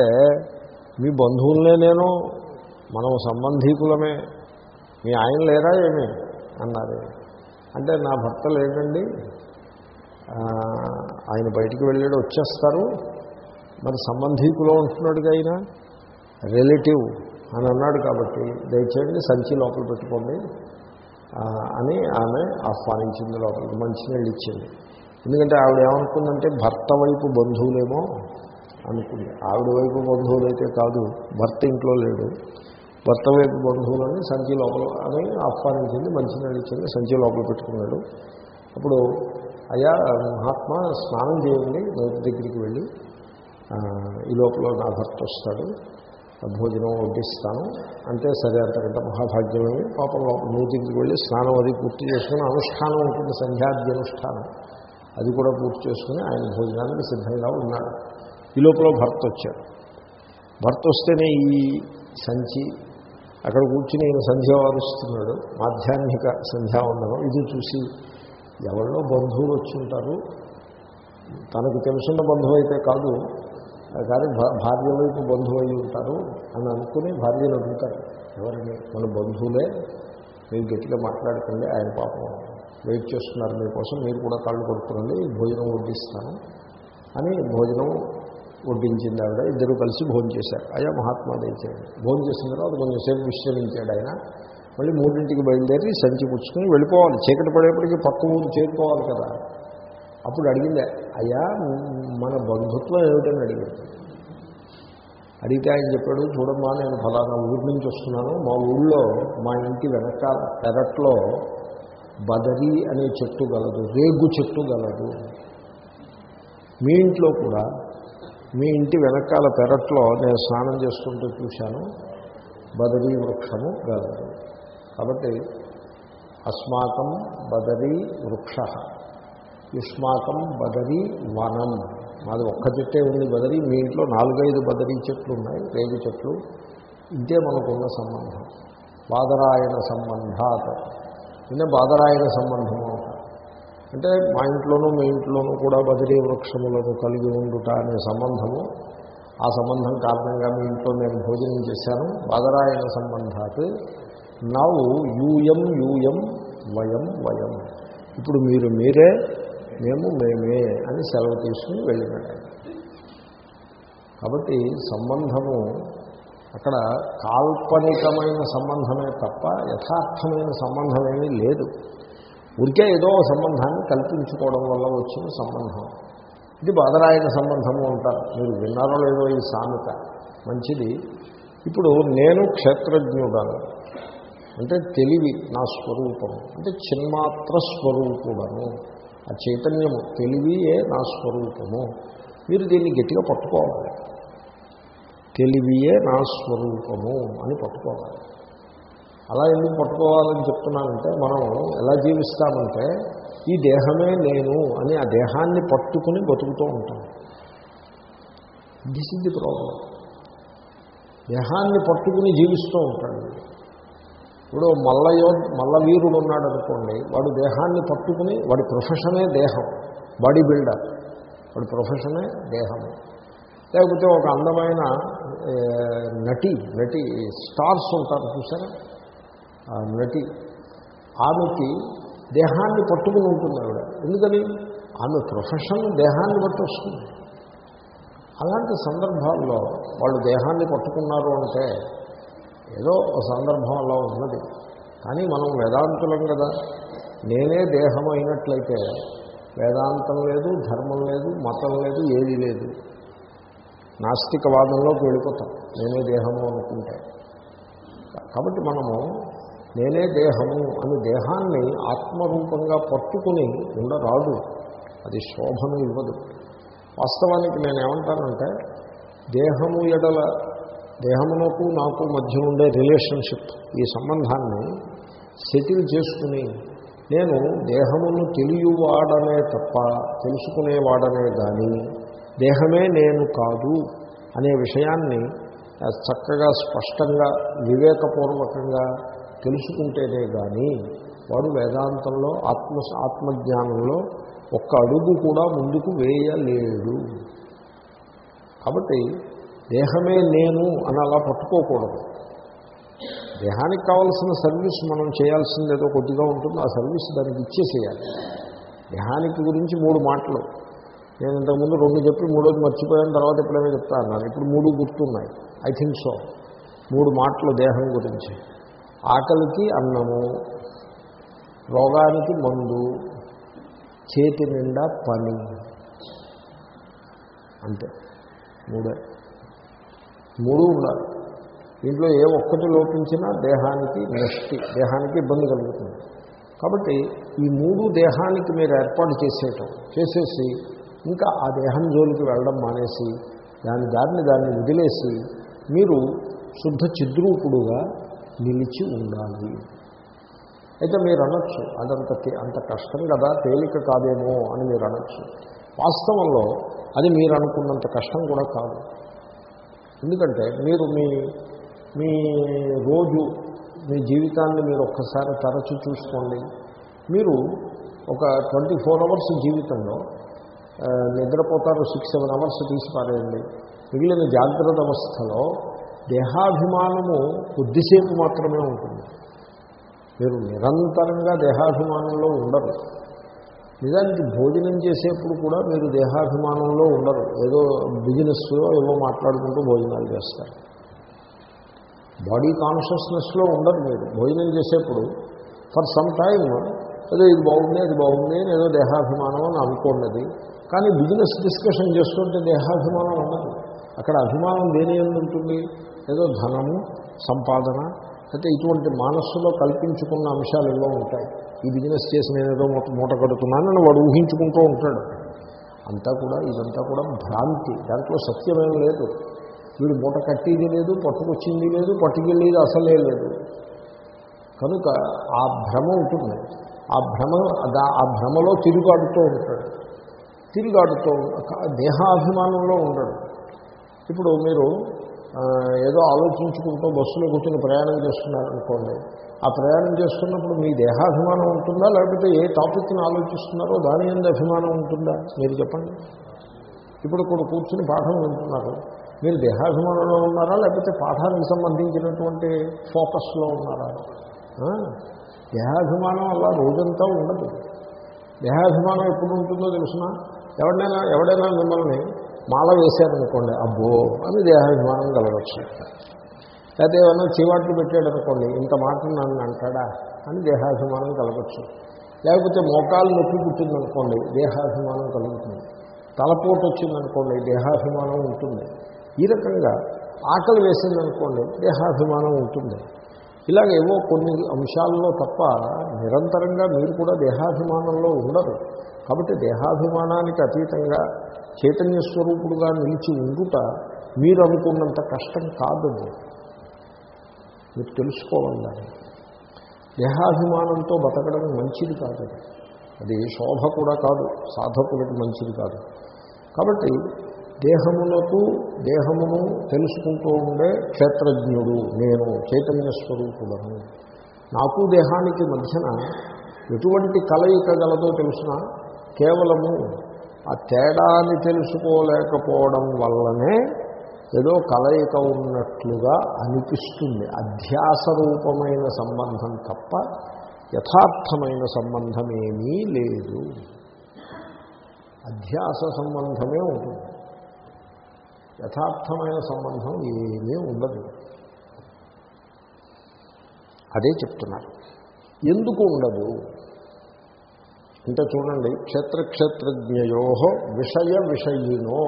మీ బంధువులనే నేను మనం సంబంధీకులమే. మీ ఆయన లేరా ఏమి? అన్నారు. అంటే నా భర్త లేదండి ఆయన బయటికి వెళ్ళాడు వచ్చేస్తారు. మరి సంబంధీకులో ఉంటున్నాడుగా ఆయన రిలేటివ్ అని అన్నాడు కాబట్టి దయచేయండి సంచి లోపల పెట్టుకోండి. అని ఆమె ఆహ్వానించింది లోపలికి మంచినీళ్ళు ఇచ్చింది. ఎందుకంటే ఆవిడ ఏమనుకుందంటే భర్త వైపు బంధువులేమో అనుకుంది. ఆవిడ వైపు బంధువులు అయితే కాదు భర్త ఇంట్లో లేడు. భర్త వైపు బంధువులని సంచి లోపల అని ఆహ్వానించింది మంచినీళ్ళు ఇచ్చింది సంచి లోపల పెట్టుకున్నాడు. అప్పుడు అయ్యా మహాత్మా స్నానం చేయండి నోటి దగ్గరికి వెళ్ళి ఈ లోపల నా భర్త వస్తాడు భోజనం వడ్డిస్తాను అంటే సరే అంతకంటే మహాభాగ్యమని పాపం లోపల నూతికి దగ్గరికి వెళ్ళి స్నానం అది పూర్తి చేసుకుని అనుష్ఠానం ఉంటుంది సంధ్యాద్య అనుష్ఠానం అది కూడా పూర్తి చేసుకుని ఆయన భోజనానికి సిద్ధంగా ఉన్నాడు. ఈ లోపల భర్త వచ్చాడు. భర్త వస్తేనే ఈ సంచి అక్కడ కూర్చుని ఈయన సంధ్య వారుస్తున్నాడు. మాధ్యాహ్నిక సంధ్యావందనం ఇది చూసి ఎవరిలో బంధువులు వచ్చి ఉంటారు తనకు తెలుసున్న బంధువు అయితే కాదు. కానీ భా- భార్య వైపు బంధువు అయి ఉంటారు అని అనుకుని భార్యను అడుగుతారు. ఎవరిని? మన బంధువులే. మీరు గట్టిగా మాట్లాడకండి ఆయన పాపం. వెయిట్ చేస్తున్నారు మీకోసం మీరు కూడా కళ్ళు కొడుకునండి భోజనం వడ్డిస్తాను అని భోజనం వడ్డించింది ఆవిడ. ఇద్దరు కలిసి భోజనం చేశారు. అయ్యా మహాత్మా దయచేయండి భోజనం చేసిన తర్వాత కొంచెంసేపు విశ్రమించాడు ఆయన. మళ్ళీ మూడింటికి బయలుదేరి సంచి పుచ్చుకొని వెళ్ళిపోవాలి. చీకటి పడేప్పటికీ పక్క ఊరు చేరుకోవాలి కదా. అప్పుడు అడిగింది అయ్యా మన బంధుత్వం ఏమిటని అడిగింది అడిగితే ఆయన చెప్పాడు చూడమ్మా నేను ఫలానా ఊరి నుంచి వస్తున్నాను. మా ఊళ్ళో మా ఇంటి వెనకాల పెరట్లో బదరి అనే చెట్టు గలదు రేగు చెట్టు గలదు. మీ ఇంట్లో కూడా మీ ఇంటి వెనకాల పెరట్లో నేను స్నానం చేసుకుంటూ చూశాను బదరీ వృక్షము గలదు కాబట్టి అస్మాకం బదరీ వృక్ష. యుష్మాకం బదరీ వనం. మాది ఒక్క చెట్టే ఉంది బదరీ. మీ ఇంట్లో నాలుగైదు బదరీ చెట్లు ఉన్నాయి రేగు చెట్లు. ఇదే మనకున్న సంబంధం. బాదరాయణ సంబంధాత్. ఇదే బాదరాయణ సంబంధము. అంటే మా ఇంట్లోనూ మీ ఇంట్లోనూ కూడా బదిరీ వృక్షములను కలిగి ఉండుట అనే సంబంధము. ఆ సంబంధం కారణంగా మీ ఇంట్లో నేను భోజనం చేశాను. బాదరాయన సంబంధాత్ నవ్వు యూయం యూయం వయం వయం. ఇప్పుడు మీరు మీరే మేము మేమే అని సెలవు తీసుకుని వెళ్ళినాడు కాబట్టి సంబంధము అక్కడ కాల్పనికమైన సంబంధమే తప్ప యథార్థమైన సంబంధమేమీ లేదు. ఊరికే ఏదో ఒక సంబంధాన్ని కల్పించుకోవడం వల్ల వచ్చిన సంబంధం. ఇది బాధరాయన సంబంధము అంటారు. మీరు విన్నారో లేదో ఈ సామెత. మంచిది. ఇప్పుడు నేను క్షేత్రజ్ఞుడను. అంటే తెలివి నా స్వరూపము అంటే చిన్మాత్ర స్వరూపుడను. ఆ చైతన్యము తెలివియే నా స్వరూపము. మీరు దీన్ని గట్టిగా పట్టుకోవాలి. తెలివియే నా స్వరూపము అని పట్టుకోవాలి. అలా ఎందుకు పట్టుకోవాలని చెప్తున్నానంటే మనం ఎలా జీవిస్తామంటే ఈ దేహమే నేను అని ఆ దేహాన్ని పట్టుకుని బతుకుతూ ఉంటాం. దిస్ ఇస్ ది ప్రాబ్లం దేహాన్ని పట్టుకుని జీవిస్తూ ఉంటాడు. ఇప్పుడు మల్లయో మల్లవీరుడు ఉన్నాడు అనుకోండి వాడు దేహాన్ని పట్టుకుని వాడి ప్రొఫెషనే దేహం బాడీ బిల్డర్. వాడి ప్రొఫెషనే దేహం. లేకపోతే ఒక అందమైన నటి నటి స్టార్స్ ఉంటారు చూసారా? నటి. ఆమెకి దేహాన్ని పట్టుకుని ఉంటుంది ఆవిడ. ఎందుకని? ఆమె ప్రొఫెషన్ దేహాన్ని బట్టి వస్తుంది. అలాంటి సందర్భాల్లో వాళ్ళు దేహాన్ని పట్టుకున్నారు అంటే ఏదో ఒక సందర్భం అలా ఉన్నది. కానీ మనం వేదాంతులం కదా. నేనే దేహం అయినట్లయితే వేదాంతం లేదు ధర్మం లేదు మతం లేదు ఏది లేదు. నాస్తికవాదంలోకి వెళ్ళిపోతాం. నేనే దేహము అనుకుంటే. కాబట్టి మనము నేనే దేహము అని దేహాన్ని ఆత్మరూపంగా పట్టుకుని ఉండరాదు. అది శోభను ఇవ్వదు. వాస్తవానికి నేను ఏమంటానంటే దేహము ఎడల దేహమునకు నాకు మధ్య ఉండే రిలేషన్షిప్ ఈ సంబంధాన్ని సెటిల్ చేసుకుని నేను దేహమును తెలియవాడనే తప్ప తెలుసుకునేవాడనే కానీ దేహమే నేను కాదు అనే విషయాన్ని చక్కగా స్పష్టంగా వివేకపూర్వకంగా తెలుసుకుంటేనే కానీ వాడు వేదాంతంలో ఆత్మ ఆత్మజ్ఞానంలో ఒక్క అడుగు కూడా ముందుకు వేయలేడు. కాబట్టి దేహమే నేను అని అలా పట్టుకోకూడదు. దేహానికి కావాల్సిన సర్వీస్ మనం చేయాల్సింది ఏదో కొద్దిగా ఉంటుంది ఆ సర్వీస్ దానికి ఇచ్చేసేయాలి. దేహానికి గురించి మూడు మాటలు. నేను ఇంతకుముందు రెండు చెప్పి మూడోది మర్చిపోయాను తర్వాత ఎప్పుడైనా చెప్తా అన్నాను ఇప్పుడు మూడు గుర్తున్నాయి. I think so. మూడు మాటలు దేహం గురించి. ఆకలికి అన్నము రోగానికి మందు చేతి నిండా పని. అంతే. మూడే. మూడు ఉండాలి. దీంట్లో ఏ ఒక్కటి లోపించినా దేహానికి నష్టి దేహానికి ఇబ్బంది కలుగుతుంది. కాబట్టి ఈ మూడు దేహానికి మీరు ఏర్పాటు చేసేయటం చేసేసి ఇంకా ఆ దేహం జోలికి వెళ్ళడం మానేసి దాని దారిని దాన్ని వదిలేసి మీరు శుద్ధ చిద్రూపుడుగా నిలిచి ఉండాలి. అయితే మీరు అనొచ్చు అదంత అంత కష్టం కదా తేలిక కాదేమో అని మీరు అనొచ్చు. వాస్తవంలో అది మీరు అనుకున్నంత కష్టం కూడా కాదు. ఎందుకంటే మీరు మీ మీ రోజు మీ జీవితాన్ని మీరు ఒక్కసారి తరచు చూసుకోండి. మీరు ఒక ట్వంటీ ఫోర్ అవర్స్ జీవితంలో నిద్రపోతారు సిక్స్ సెవెన్ అవర్స్ తీసి పారేయండి. మిగిలిన జాగ్రత్త అవస్థలో దేహాభిమానము కొద్దిసేపు మాత్రమే ఉంటుంది. మీరు నిరంతరంగా దేహాభిమానంలో ఉండరు. నిజానికి భోజనం చేసేప్పుడు కూడా మీరు దేహాభిమానంలో ఉండరు. ఏదో బిజినెస్లో ఏవో మాట్లాడుకుంటూ భోజనాలు చేస్తారు. బాడీ కాన్షియస్నెస్లో ఉండరు మీరు. భోజనం చేసేప్పుడు ఫర్ సమ్ టైమ్ ఏదో ఇది బాగుంది అది బాగుంది ఏదో దేహాభిమానం అని అనుకున్నది కానీ బిజినెస్ డిస్కషన్ చేస్తుంటే దేహాభిమానం ఉండదు. అక్కడ అభిమానం దేని ఏమి ఉంటుంది ఏదో ధనము సంపాదన అయితే ఇటువంటి మనస్సులో కల్పించుకున్న అంశాలు ఏవో ఉంటాయి. ఈ బిజినెస్ చేసి నేను ఏదో మూట కడుతున్నానని వాడు ఊహించుకుంటూ ఉంటాడు. అంతా కూడా ఇదంతా కూడా భ్రాంతి. దాంట్లో సత్యమేం లేదు. వీడు మూట కట్టేది లేదు పట్టుకొచ్చింది లేదు పట్టుకెళ్ళేది అసలే లేదు. కనుక ఆ భ్రమ ఉంటుంది. ఆ భ్రమ దా- ఆ భ్రమలో తిరుగాడుతూ ఉంటాడు. తిరుగాడుతూ దేహాభిమానంలో ఉండడు. ఇప్పుడు మీరు ఏదో ఆలోచించుకుంటూ బస్సులో కూర్చొని ప్రయాణం చేస్తున్నారనుకోండి. ఆ ప్రయాణం చేస్తున్నప్పుడు మీ దేహాభిమానం ఉంటుందా? లేకపోతే ఏ టాపిక్ని ఆలోచిస్తున్నారో దాని మీద అభిమానం ఉంటుందా? మీరు చెప్పండి. ఇప్పుడు ఇక్కడ కూర్చుని పాఠం వింటున్నారు. మీరు దేహాభిమానంలో ఉన్నారా? లేకపోతే పాఠానికి సంబంధించినటువంటి ఫోకస్లో ఉన్నారా? దేహాభిమానం అలా రోజంతా ఉండదు. దేహాభిమానం ఎప్పుడు ఉంటుందో తెలిసిన? ఎవడైనా ఎవడైనా మిమ్మల్ని మాల వేశారనుకోండి అబ్బో అని దేహాభిమానం కలగచ్చు. లేకపోతే ఏమన్నా చీవాట్లు పెట్టాడనుకోండి ఇంత మాట నన్ను అంటాడా? అని దేహాభిమానం కలగచ్చు. లేకపోతే మోకాలు నొప్పి పుట్టిందనుకోండి దేహాభిమానం కలుగుతుంది. తలపోటు వచ్చిందనుకోండి దేహాభిమానం ఉంటుంది. ఈ రకంగా ఆకలి వేసిందనుకోండి దేహాభిమానం ఉంటుంది. ఇలాగ ఏవో కొన్ని అంశాల్లో తప్ప నిరంతరంగా మీరు కూడా దేహాభిమానంలో ఉండరు కాబట్టి దేహాభిమానానికి అతీతంగా చైతన్య స్వరూపుడుగా నిలిచి ఉండుట మీరు అనుకున్నంత కష్టం కాదు మీరు తెలుసుకోవాలి దాన్ని. దేహాభిమానంతో బతకడం మంచిది కాదు అది. అది శోభ కూడా కాదు సాధకులకు మంచిది కాదు కాబట్టి దేహమునకు దేహమును తెలుసుకుంటూ ఉండే క్షేత్రజ్ఞుడు నేను చైతన్య స్వరూపుడను. నాకు దేహానికి మధ్యన ఎటువంటి కలయిక గలదో కేవలము ఆ తేడాన్ని తెలుసుకోలేకపోవడం వల్లనే ఏదో కలయిక ఉన్నట్లుగా అనిపిస్తుంది. అధ్యాస రూపమైన సంబంధం తప్ప యథార్థమైన సంబంధమేమీ లేదు. అధ్యాస సంబంధమే ఉంటుంది. యథార్థమైన సంబంధం ఏమీ ఉండదు. అదే చెప్తున్నారు. ఎందుకు ఉండదు? అంటే చూడండి క్షేత్రక్షేత్రజ్ఞయో విషయ విషయినో.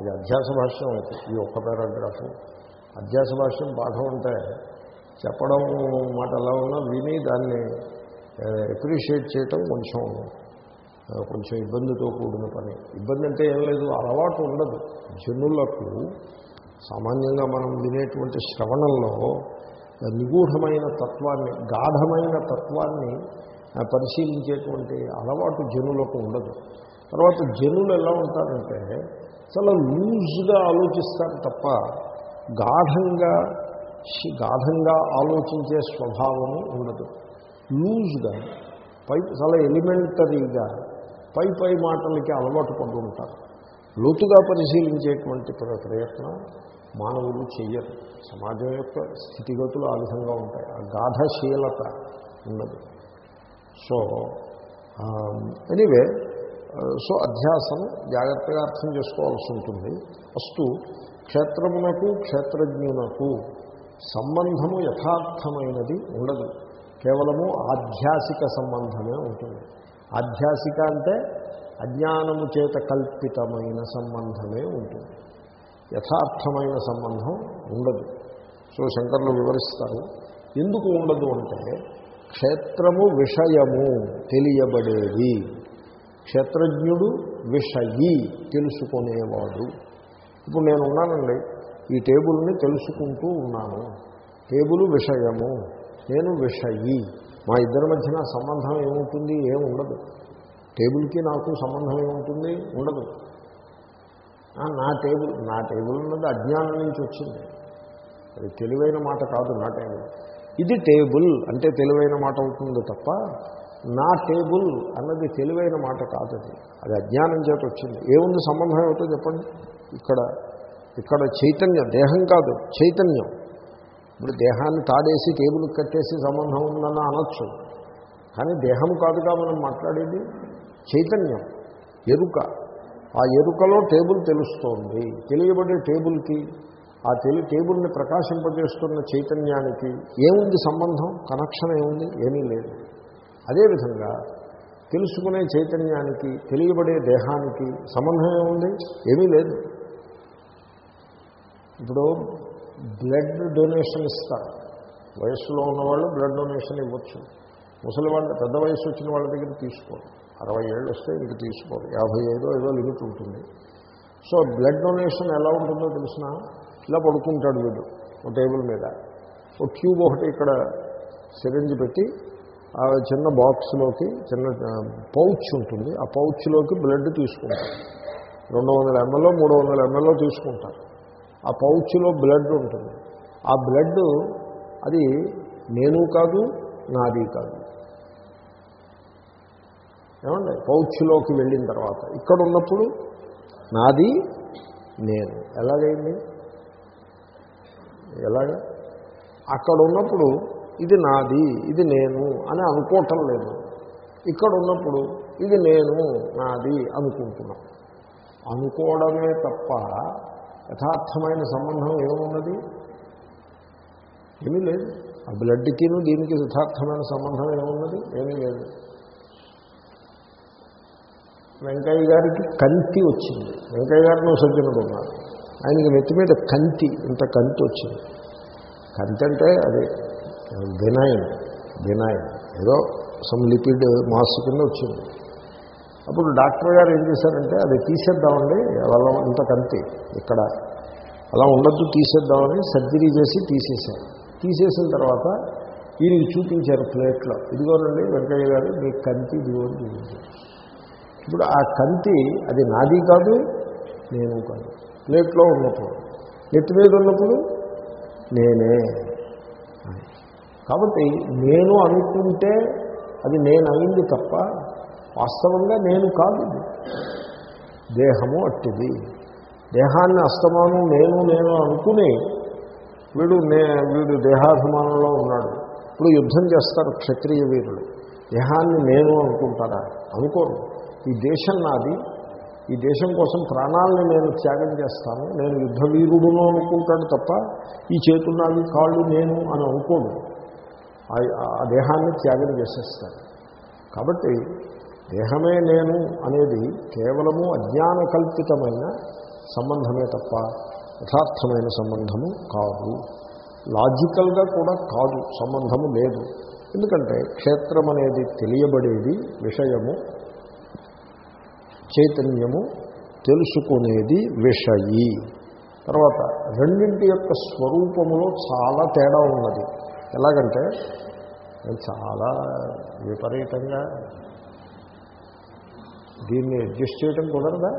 ఇది అధ్యాస భాష్యం అయితే ఈ ఒక్క పారాగ్రాఫ్. అధ్యాస భాష్యం పాఠం అంటే చెప్పడం మాట ఎలా ఉన్నా విని దాన్ని అప్రిషియేట్ చేయటం కొంచెం కొంచెం ఇబ్బందితో కూడిన పని. ఇబ్బంది అంటే ఏం లేదు అలవాటు ఉండదు. జనులకు సామాన్యంగా మనం వినేటువంటి శ్రవణంలో నిగూఢమైన తత్వాన్ని గాఢమైన తత్వాన్ని పరిశీలించేటువంటి అలవాటు జనులకు ఉండదు. తర్వాత జనులు ఎలా ఉంటారంటే చాలా లూజ్గా ఆలోచిస్తారు తప్ప గాఢంగా గాఢంగా ఆలోచించే స్వభావము ఉండదు. లూజ్గా పై చాలా ఎలిమెంటరీగా పై పై మాటలకి అలవాటు పడుతుంటారు లోతుగా పరిశీలించేటువంటి ప్రయత్నం మానవులు చెయ్యరు. సమాజం యొక్క స్థితిగతులు ఆ విధంగా ఉంటాయి. ఆ గాఢశీలత ఉన్నది. సో ఎనీవే సో అధ్యాసం జాగ్రత్తగా అర్థం చేసుకోవాల్సి ఉంటుంది. ఫస్ట్ క్షేత్రమునకు క్షేత్రజ్ఞునకు సంబంధము యథార్థమైనది ఉండదు. కేవలము ఆధ్యాసిక సంబంధమే ఉంటుంది. ఆధ్యాసిక అంటే అజ్ఞానము చేత కల్పితమైన సంబంధమే ఉంటుంది. యథార్థమైన సంబంధం ఉండదు. సో శంకర్లు వివరిస్తారు. ఎందుకు ఉండదు అంటే క్షేత్రము విషయము తెలియబడేది. క్షేత్రజ్ఞుడు విషయి తెలుసుకునేవాడు. ఇప్పుడు నేను ఉన్నానండి. ఈ టేబుల్ని తెలుసుకుంటూ ఉన్నాను. టేబుల్ విషయము. నేను విషయి. మా ఇద్దరి మధ్యన సంబంధం ఏముంటుంది? ఏముండదు టేబుల్కి నాకు సంబంధం ఏముంటుంది? ఉండదు. నా టేబుల్ నా టేబుల్ ఉన్నది అజ్ఞానం నుంచి వచ్చింది. అది తెలివైన మాట కాదు నా టేబుల్. ఇది టేబుల్ అంటే తెలివైన మాట అవుతుంది తప్ప నా టేబుల్ అన్నది తెలివైన మాట కాదు అది. అది అజ్ఞానం చేత వచ్చింది. ఏముంది సంబంధం ఏమిటో చెప్పండి. ఇక్కడ ఇక్కడ చైతన్యం దేహం కాదు చైతన్యం. ఇప్పుడు దేహాన్ని తాడేసి టేబుల్ కట్టేసి సంబంధం ఉందని అనొచ్చు. కానీ దేహం కాదుగా మనం మాట్లాడేది చైతన్యం ఎరుక. ఆ ఎరుకలో టేబుల్ తెలుస్తోంది. తెలియబడే టేబుల్కి ఆ తెలి టేబుల్ని ప్రకాశింపజేస్తున్న చైతన్యానికి ఏముంది సంబంధం? కనెక్షన్ ఏముంది? ఏమీ లేదు. అదేవిధంగా తెలుసుకునే చైతన్యానికి తెలియబడే దేహానికి సంబంధం ఏముంది? ఏమీ లేదు. ఇప్పుడు బ్లడ్ డొనేషన్ ఇస్తారు. వయసులో ఉన్నవాళ్ళు బ్లడ్ డొనేషన్ ఇవ్వచ్చు. ముసలి వాళ్ళు పెద్ద వయసు వచ్చిన వాళ్ళ దగ్గర తీసుకోరు. అరవై ఏళ్ళు వస్తే ఇంక తీసుకోరు. యాభై ఐదో ఏదో లిమిట్ ఉంటుంది. సో బ్లడ్ డొనేషన్ ఎలా ఉంటుందో తెలిసిన? ఇలా పడుకుంటాడు వీడు ఒక టేబుల్ మీద. ఒక ట్యూబ్ ఒకటి ఇక్కడ సిరంజ్ పెట్టి ఆ చిన్న బాక్స్లోకి చిన్న పౌచ్ ఉంటుంది. ఆ పౌచ్లోకి బ్లడ్ తీసుకుంటారు. రెండు వందల ఎంఎల్లో మూడు వందల ఎంఎల్లో తీసుకుంటారు. ఆ పౌచ్లో బ్లడ్ ఉంటుంది. ఆ బ్లడ్ అది నేను కాదు నాది కాదు. ఏమండి? పౌచ్లోకి వెళ్ళిన తర్వాత ఇక్కడ ఉన్నప్పుడు నాది నేను. ఎలాగైంది? ఎలాగ? అక్కడ ఉన్నప్పుడు ఇది నాది ఇది నేను అని అనుకోవటం లేదు. ఇక్కడ ఉన్నప్పుడు ఇది నేను నాది అనుకుంటున్నాం. అనుకోవడమే తప్ప యథార్థమైన సంబంధం ఏమున్నది? ఏమీ లేదు. ఆ బ్లడ్కిను దీనికి యథార్థమైన సంబంధం ఏమున్నది? ఏమీ లేదు. వెంకయ్య గారికి కంతి వచ్చింది. వెంకయ్య గారిని సజ్జనుడు ఉన్నారు ఆయనకి నెత్తి మీద కంతి ఇంత కంతి వచ్చింది. కంతి అంటే అది వినయం వినయం. ఏదో సమ్ లిపిడ్ మాస్ కింద వచ్చింది. అప్పుడు డాక్టర్ గారు ఏం చేశారంటే అది తీసేద్దామండి అలా ఇంత కంతి ఇక్కడ. అలా ఉండొద్దు తీసేద్దామని సర్జరీ చేసి తీసేశారు. తీసేసిన తర్వాత ఈయనకి చూపించారు ప్లేట్లో. ఇదిగోనండి వెంకయ్య గారు మీ కంతి ఇదిగో చూపించారు. ఇప్పుడు ఆ కంతి అది నాది కాదు నేను కాదు. ప్లేట్లో ఉన్నప్పుడు. నెత్తి మీద ఉన్నప్పుడు నేనే. కాబట్టి నేను అనుకుంటే అది నేను అయింది తప్ప వాస్తవంగా నేను కాదు. దేహము అట్టిది. దేహాన్ని అస్తమానం నేను నేను అనుకుని వీడు నే వీడు దేహాభిమానంలో ఉన్నాడు. ఇప్పుడు యుద్ధం చేస్తారు క్షత్రియ వీరులు. దేహాన్ని నేను అనుకుంటారా? అనుకోరు. ఈ దేశం నాది. ఈ దేశం కోసం ప్రాణాలను నేను త్యాగం చేస్తాను. నేను యుద్ధ వీరుడును అనుకుంటాడు తప్ప ఈ చేతులు నావి కాళ్ళు నేను అని అనుకోడు ఆ- ఆ దేహాన్ని త్యాగం చేసేస్తాడు కాబట్టి దేహమే నేను అనేది కేవలము అజ్ఞాన కల్పితమైన సంబంధమే తప్ప యథార్థమైన సంబంధము కాదు. లాజికల్గా కూడా కాదు సంబంధము లేదు. ఎందుకంటే క్షేత్రం అనేది తెలియబడేది విషయము చైతన్యము తెలుసుకునేది విషయి. తర్వాత రెండింటి యొక్క స్వరూపములో చాలా తేడా ఉన్నది. ఎలాగంటే అది చాలా విపరీతంగా దీన్ని అడ్జస్ట్ చేయడం కుదరదా?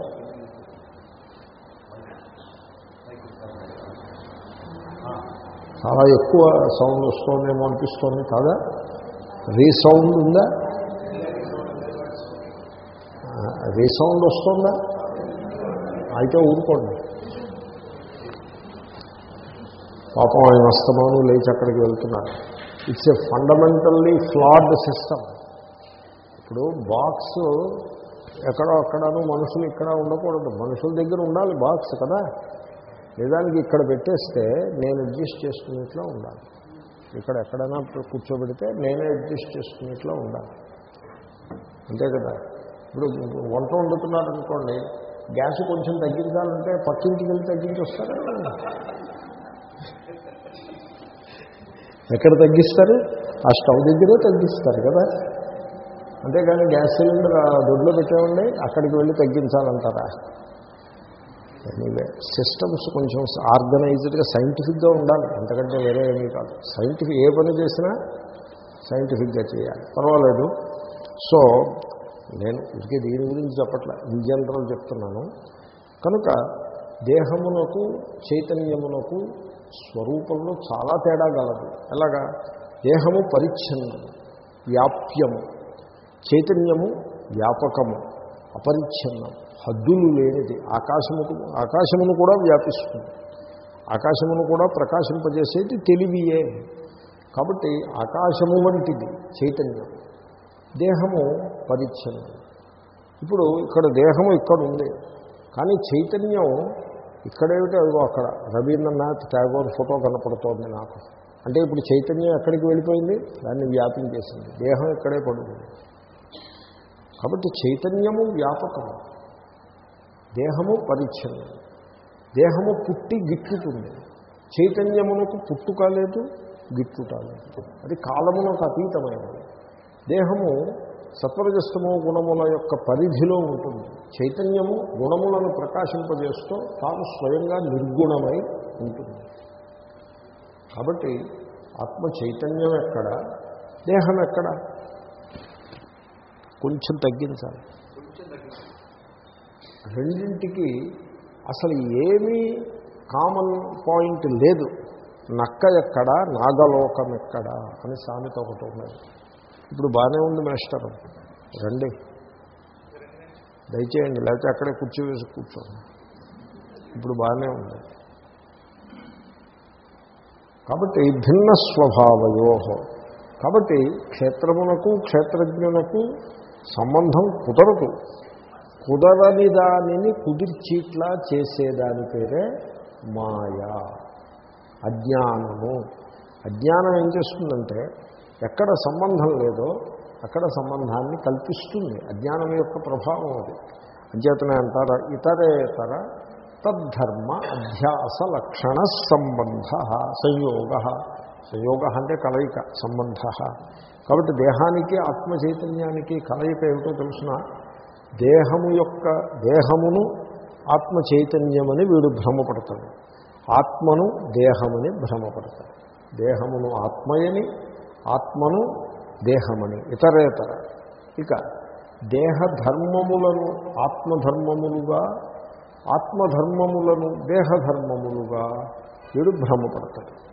చాలా ఎక్కువ సౌండ్ వస్తుందేమో అనిపిస్తోంది కాదా? రీసౌండ్ ఉందా? రీసౌండ్ వస్తుందా? అయితే ఊరుకోండి. పాపం ఆయన అస్తమానం లేచి అక్కడికి వెళ్తున్నారు. It's a fundamentally flawed system ఇప్పుడు బాక్స్ ఎక్కడో అక్కడను మనుషులు ఇక్కడ ఉండకూడదు. మనుషుల దగ్గర ఉండాలి బాక్స్ కదా. నిజానికి ఇక్కడ పెట్టేస్తే నేను అడ్జస్ట్ చేసుకునేట్లో ఉండాలి. ఇక్కడ ఎక్కడైనా కూర్చోబెడితే నేనే అడ్జస్ట్ చేసుకునేట్లో ఉండాలి. అంతే కదా. ఇప్పుడు వంట వండుతున్నారనుకోండి గ్యాస్ కొంచెం తగ్గించాలంటే పక్కింటికి వెళ్ళి తగ్గించి వస్తారా ఎక్కడ తగ్గిస్తారు? ఆ స్టవ్ దగ్గరే తగ్గిస్తారు కదా. అంతేకాని గ్యాస్ సిలిండర్ ఆ దొడ్లో పెట్టేవండి అక్కడికి వెళ్ళి తగ్గించాలంటారా? ఎనీవే సిస్టమ్స్ కొంచెం ఆర్గనైజ్డ్గా సైంటిఫిక్గా ఉండాలి. అంతకంటే వేరే ఏమీ కాదు. సైంటిఫిక్ ఏ పని చేసినా సైంటిఫిక్గా చేయాలి. పర్వాలేదు. సో నేను ఇంకే దీని గురించి చెప్పట్లే. ఇన్ జనరల్ చెప్తున్నాను. కనుక దేహమునకు చైతన్యమునకు స్వరూపంలో చాలా తేడా గలదు. ఎలాగా? దేహము పరిచ్ఛిన్నం వ్యాప్యము. చైతన్యము వ్యాపకము అపరిచ్ఛిన్నం హద్దులు లేనిది. ఆకాశముకు ఆకాశమును కూడా వ్యాపిస్తుంది. ఆకాశమును కూడా ప్రకాశింపజేసేది తెలివియే. కాబట్టి ఆకాశము వంటిది చైతన్యం దేహము పరిచ్ఛిన్నం ఇప్పుడు ఇక్కడ దేహము ఇక్కడ ఉంది కానీ చైతన్యం ఇక్కడేమిటి? అదిగో అక్కడ రవీంద్రనాథ్ ట్యాగోర్ ఫోటో కనపడుతోంది నాకు. అంటే ఇప్పుడు చైతన్యం ఎక్కడికి వెళ్ళిపోయింది? దాన్ని వ్యాపించేసింది. దేహం ఇక్కడే పడుతుంది. కాబట్టి చైతన్యము వ్యాపకము దేహము పరిచ్ఛిన్నం. దేహము పుట్టి గిట్టుతుంది. చైతన్యమునకు పుట్టుక లేదు గిట్టుట లేదు. అది కాలమునకు అతీతమైనది. దేహము సత్వరజస్తమో గుణముల యొక్క పరిధిలో ఉంటుంది. చైతన్యము గుణములను ప్రకాశింపజేస్తూ తాను స్వయంగా నిర్గుణమై ఉంటుంది. కాబట్టి ఆత్మ చైతన్యం ఎక్కడ? దేహం ఎక్కడ? కొంచెం తగ్గించాలి. రెండింటికి అసలు ఏమీ కామన్ పాయింట్ లేదు. నక్క ఎక్కడ నాగలోకం ఎక్కడ అని సామెత ఒకటి ఉన్నది. ఇప్పుడు బాగానే ఉంది మేస్టర్. రండి. దయచేయండి లేకపోతే అక్కడే కూర్చో వేసి కూర్చోండి. ఇప్పుడు బాగానే ఉంది. కాబట్టి భిన్న స్వభావయోహం కాబట్టి క్షేత్రమునకు క్షేత్రజ్ఞునకు సంబంధం కుదరదు. కుదరని దానిని కుదిర్చీట్లా చేసేదాని పేరే మాయా. అజ్ఞానము. అజ్ఞానం ఏం చేస్తుందంటే ఎక్కడ సంబంధం లేదో అక్కడ సంబంధాన్ని కల్పిస్తుంది. అజ్ఞానం యొక్క ప్రభావం అది. అంచేతనే అంటారు ఇతరేతర తద్ధర్మ అధ్యాస లక్షణ సంబంధ సంయోగ. సంయోగ అంటే కలయిక సంబంధ. కాబట్టి దేహానికి ఆత్మ చైతన్యానికి కలయిక ఏమిటో తెలుసిన దేహము యొక్క దేహమును ఆత్మ చైతన్యమని వీడు భ్రమపడతాడు. ఆత్మను దేహమని భ్రమపడతాడు. దేహమును ఆత్మయని ఆత్మను దేహమని ఇతరేతర. ఇక దేహధర్మములను ఆత్మధర్మములుగా ఆత్మధర్మములను దేహధర్మములుగా వీడు భ్రమపడతాడు.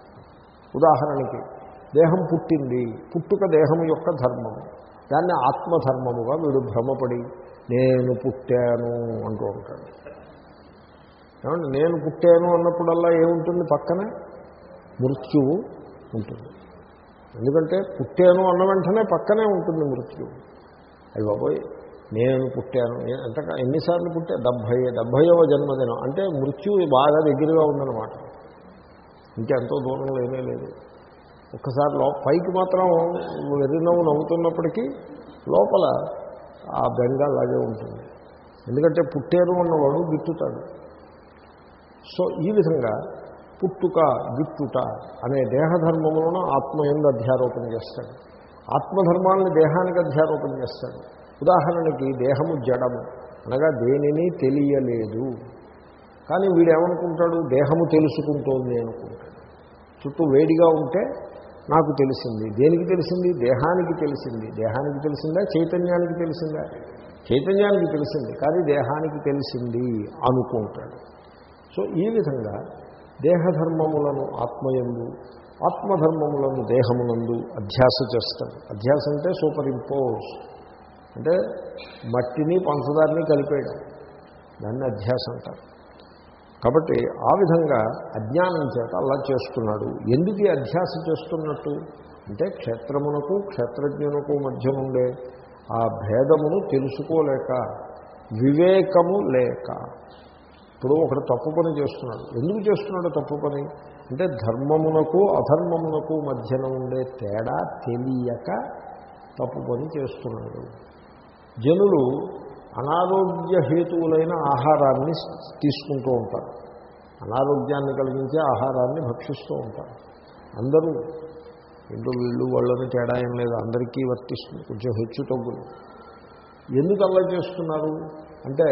ఉదాహరణకి దేహం పుట్టింది పుట్టుక దేహం యొక్క ధర్మము. దాన్ని ఆత్మధర్మముగా వీడు భ్రమపడి నేను పుట్టాను అంటూ ఉంటాడు. ఏమంటే నేను పుట్టాను అన్నప్పుడల్లా ఏముంటుంది పక్కనే? మృత్యువు ఉంటుంది. ఎందుకంటే పుట్టాను అన్న వెంటనే పక్కనే ఉంటుంది మృత్యువు. అది బాబోయ్ నేను పుట్టాను. ఎంత ఎన్నిసార్లు పుట్టా డెబ్భై డెబ్భైవ జన్మదినం. అంటే మృత్యువు బాగా దగ్గరగా ఉందన్నమాట. ఇంకెంతో దూరం లేనే లేదు. ఒక్కసారి లో పైకి మాత్రం వెర్రినవ్వు నవ్వుతున్నప్పటికీ లోపల ఆ బెంగ అలాగే ఉంటుంది. ఎందుకంటే పుట్టేరు ఉన్నవాడు గిట్టుతాడు. సో ఈ విధంగా పుట్టుక గిట్టుట అనే దేహధర్మములను ఆత్మ ఎందు అధ్యారోపణ చేస్తాడు. ఆత్మధర్మాలను దేహానికి అధ్యారోపణ చేస్తాడు. ఉదాహరణకి దేహము జడము. అనగా దేనిని తెలియలేదు. కానీ వీడేమనుకుంటాడు? దేహము తెలుసుకుంటోంది అనుకుంటాడు. చుట్టూ వేడిగా ఉంటే నాకు తెలిసింది. దేనికి తెలిసింది? దేహానికి తెలిసింది. దేహానికి తెలిసిందా? చైతన్యానికి తెలిసిందా? చైతన్యానికి తెలిసింది. కానీ దేహానికి తెలిసింది అనుకుంటాడు. సో ఈ విధంగా దేహధర్మములను ఆత్మయందు ఆత్మధర్మములను దేహమునందు అధ్యాస చేస్తాడు అధ్యాస అంటే సూపర్ ఇంపోజ్. అంటే మట్టిని పంచదారిని కలిపేయడం. దాన్ని అధ్యాస అంటారు. కాబట్టి ఆ విధంగా అజ్ఞానం చేత అలా చేస్తున్నాడు. ఎందుకు ఈ అధ్యాస చేస్తున్నట్టు? అంటే క్షేత్రమునకు క్షేత్రజ్ఞునకు మధ్య ఉండే ఆ భేదమును తెలుసుకోలేక వివేకము లేక. ఇప్పుడు ఒకడు తప్పు పని చేస్తున్నాడు. ఎందుకు చేస్తున్నాడు తప్పు పని? అంటే ధర్మమునకు అధర్మమునకు మధ్యన ఉండే తేడా తెలియక తప్పు పని చేస్తున్నాడు. జనులు అనారోగ్య హేతువులైన ఆహారాన్ని తీసుకుంటూ ఉంటారు. అనారోగ్యాన్ని కలిగించే ఆహారాన్ని భక్షిస్తూ ఉంటారు. అందరూ ఇంట్లో వీళ్ళు వాళ్ళని తేడా ఏం లేదు అందరికీ వర్తిస్తుంది కొంచెం హెచ్చు తగ్గులు. ఎందుకు అలా చేస్తున్నారు? అంటే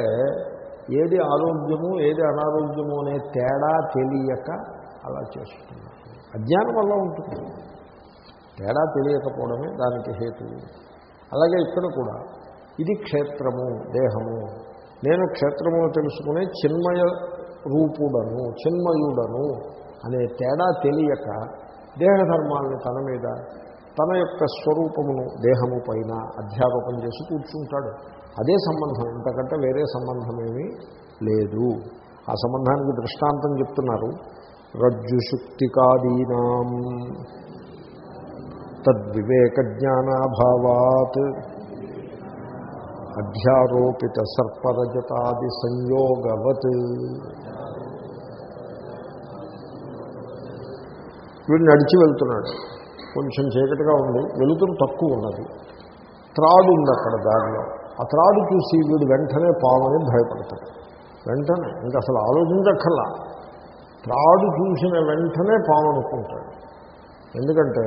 ఏది ఆరోగ్యము ఏది అనారోగ్యము అనే తేడా తెలియక అలా చేస్తున్నారు. అజ్ఞానం వల్ల ఉంటుంది. తేడా తెలియకపోవడమే దానికి హేతువు. అలాగే ఇక్కడ కూడా ఇది క్షేత్రము దేహము. నేను క్షేత్రము తెలుసుకునే చిన్మయ రూపుడను చిన్మయుడను అనే తేడా తెలియక దేహధర్మాలను తన మీద తన యొక్క స్వరూపమును దేహము పైన అధ్యారోపణ చేసి కూర్చుంటాడు. అదే సంబంధం. ఇంతకంటే వేరే సంబంధమేమీ లేదు. ఆ సంబంధానికి దృష్టాంతం చెప్తున్నారు. రజ్జుశుక్తికాదీనా తద్వివేక జ్ఞానాభావాత్ అధ్యారోపిత సర్పరజతాది సంయోగవత్. వీడు నడిచి వెళ్తున్నాడు. కొంచెం చీకటిగా ఉంది. వెలుతురు తక్కువ ఉన్నది. త్రాడు ఉంది అక్కడ దారిలో. ఆ త్రాడు చూసి వీడు వెంటనే పామని భయపడతాడు. వెంటనే ఇంకా అసలు ఆలోచించక్కర్లా. త్రాడు చూసిన వెంటనే పాము అనుకుంటాడు ఎందుకంటే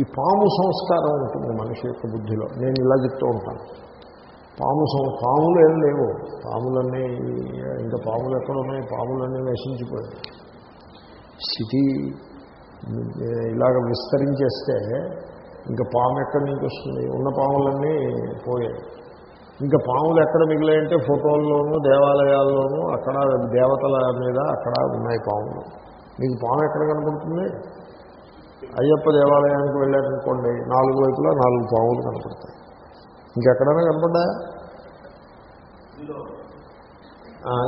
ఈ పాము సంస్కారం ఉంటుంది మనిషి యొక్క బుద్ధిలో. నేను ఇలా చెప్తూ ఉంటాను. పాము పాములు ఏం లేవు. పాములన్నీ ఇంకా పాములు ఎక్కడ ఉన్నాయి పాములన్నీ నశించిపోయాయి. సిటీ ఇలాగ విస్తరించేస్తే ఇంకా పాము ఎక్కడి నుంచి వస్తుంది? ఉన్న పాములన్నీ పోయాయి. ఇంకా పాములు ఎక్కడ మిగిలాయంటే ఫోటోల్లోనూ దేవాలయాల్లోనూ అక్కడ దేవతల మీద అక్కడ ఉన్నాయి పాములు. మీకు పాము ఎక్కడ కనపడుతుంది? అయ్యప్ప దేవాలయానికి వెళ్ళారనుకోండి నాలుగు వైపులా నాలుగు పాములు కనపడతాయి. ఇంకెక్కడైనా కనపడ్డా?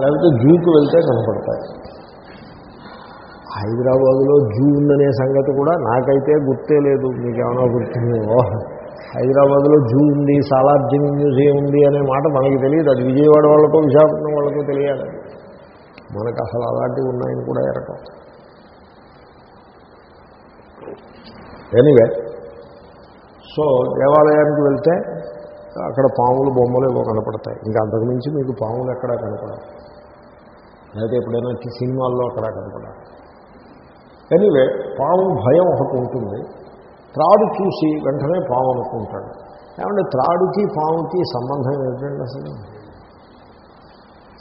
లేకపోతే జూకి వెళ్తే కనపడతాయి హైదరాబాదులో జూ ఉందనే సంగతి కూడా నాకైతే గుర్తే లేదు. మీకు ఏమైనా గుర్తుందేమో హైదరాబాద్లో జూ ఉంది సాలార్జింగ్ మ్యూజియం ఉంది అనే మాట మనకి తెలియదు. అది విజయవాడ వాళ్ళకో విశాఖపట్నం వాళ్ళకో తెలియాలి. మనకు అసలు అలాంటివి ఉన్నాయని కూడా ఎరకం ఎనీవే సో దేవాలయానికి వెళ్తే అక్కడ పాములు బొమ్మలు ఏవో కనపడతాయి. ఇంకా అంతకుమించి మీకు పాములు ఎక్కడా కనపడవు. అయితే ఎప్పుడైనా సినిమాల్లో అక్కడ కనపడాలి ఎనివే పాము భయం ఒకటి ఉంటుంది. త్రాడు చూసి వెంటనే పాము అనుకుంటాడు. ఏమంటే త్రాడుకి పాముకి సంబంధం ఏంటండి అసలు?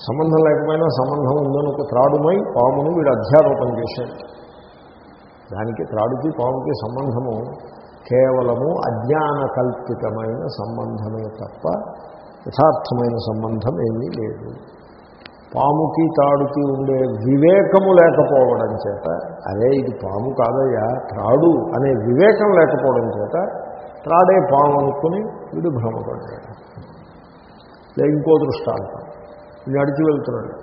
సంబంధం లేకపోయినా సంబంధం ఉందని ఒక త్రాడుమై పామును వీడు అధ్యారోపణ చేశాడు. దానికి త్రాడుకి పాముకి సంబంధము కేవలము అజ్ఞాన కల్పితమైన సంబంధమే తప్ప యథార్థమైన సంబంధం ఏమీ లేదు. పాముకి తాడుకి ఉండే వివేకము లేకపోవడం చేత అరే ఇది పాము కాదయ్యా త్రాడు అనే వివేకం లేకపోవడం చేత త్రాడే పాము అనుకుని వీడు భ్రమపడ్డాడు. లే ఇంకో దృష్టాంతం. నడిచి వెళ్తున్నాడు.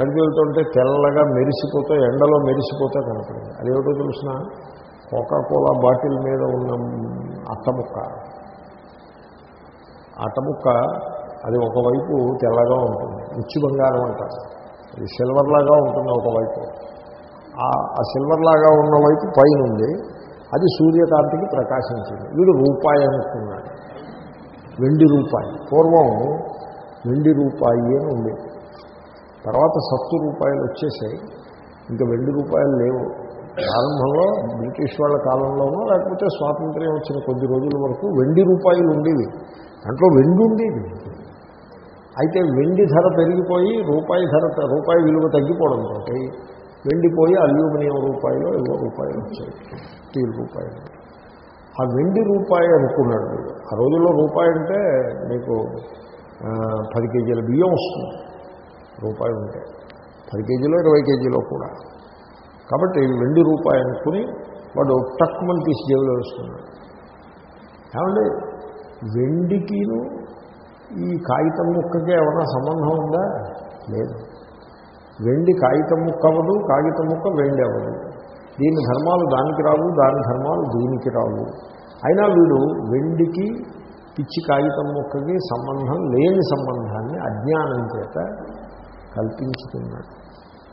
నడిచి వెళ్తుంటే తెల్లగా మెరిసిపోతే ఎండలో మెరిసిపోతే కనపడింది. అదేమిటో తెలిసిన? కోకాకోలా బాటిల్ మీద ఉన్న అట్టముక్క అట్టముక్క అది ఒకవైపు తెల్లగా ఉంటుంది. ఉచ్చి బంగారం అంటారు. అది సిల్వర్లాగా ఉంటుంది ఒకవైపు. ఆ సిల్వర్లాగా ఉన్న వైపు పైన ఉంది. అది సూర్యకాంతికి ప్రకాశించింది. వీడు రూపాయి అనుకున్నాడు. వెండి రూపాయి. పూర్వం వెండి రూపాయి అని ఉంది తర్వాత సత్తు రూపాయలు వచ్చేసాయి. ఇంకా వెండి రూపాయలు లేవు. ప్రారంభంలో బ్రిటిష్ వాళ్ళ కాలంలోనో లేకపోతే స్వాతంత్ర్యం వచ్చిన కొద్ది రోజుల వరకు వెండి రూపాయలు ఉండేవి. దాంట్లో వెండి ఉండేది. అయితే వెండి ధర పెరిగిపోయి రూపాయి ధర రూపాయి విలువ తగ్గిపోవడంతో వెండిపోయి అల్యూమినియం రూపాయలు ఏవో రూపాయలు వచ్చాయి. స్టీల్ రూపాయలు. ఆ వెండి రూపాయి అనుకున్నాడు వీడు. ఆ రోజుల్లో రూపాయి అంటే మీకు పది కేజీల బియ్యం వస్తుంది. రూపాయి ఉంటే. పది కేజీలో ఇరవై కేజీలో కూడా. కాబట్టి వెండి రూపాయి అనుకుని వాడు టక్మని తీసి జేబులో వేసుకున్నాడు. ఏమండి? వెండికిను ఈ కాగితం ముక్కకి ఏమైనా సంబంధం ఉందా? లేదు. వెండి కాగితం ముక్క అవ్వదు కాగితం ముక్క వెండి అవ్వదు. దీని ధర్మాలు దానికి రావు దాని ధర్మాలు దీనికి రావు. అయినా వీడు వెండికి పిచ్చి కాగితం ముక్కకి సంబంధం లేని సంబంధాన్ని అజ్ఞానం చేత కల్పించుకున్నాడు.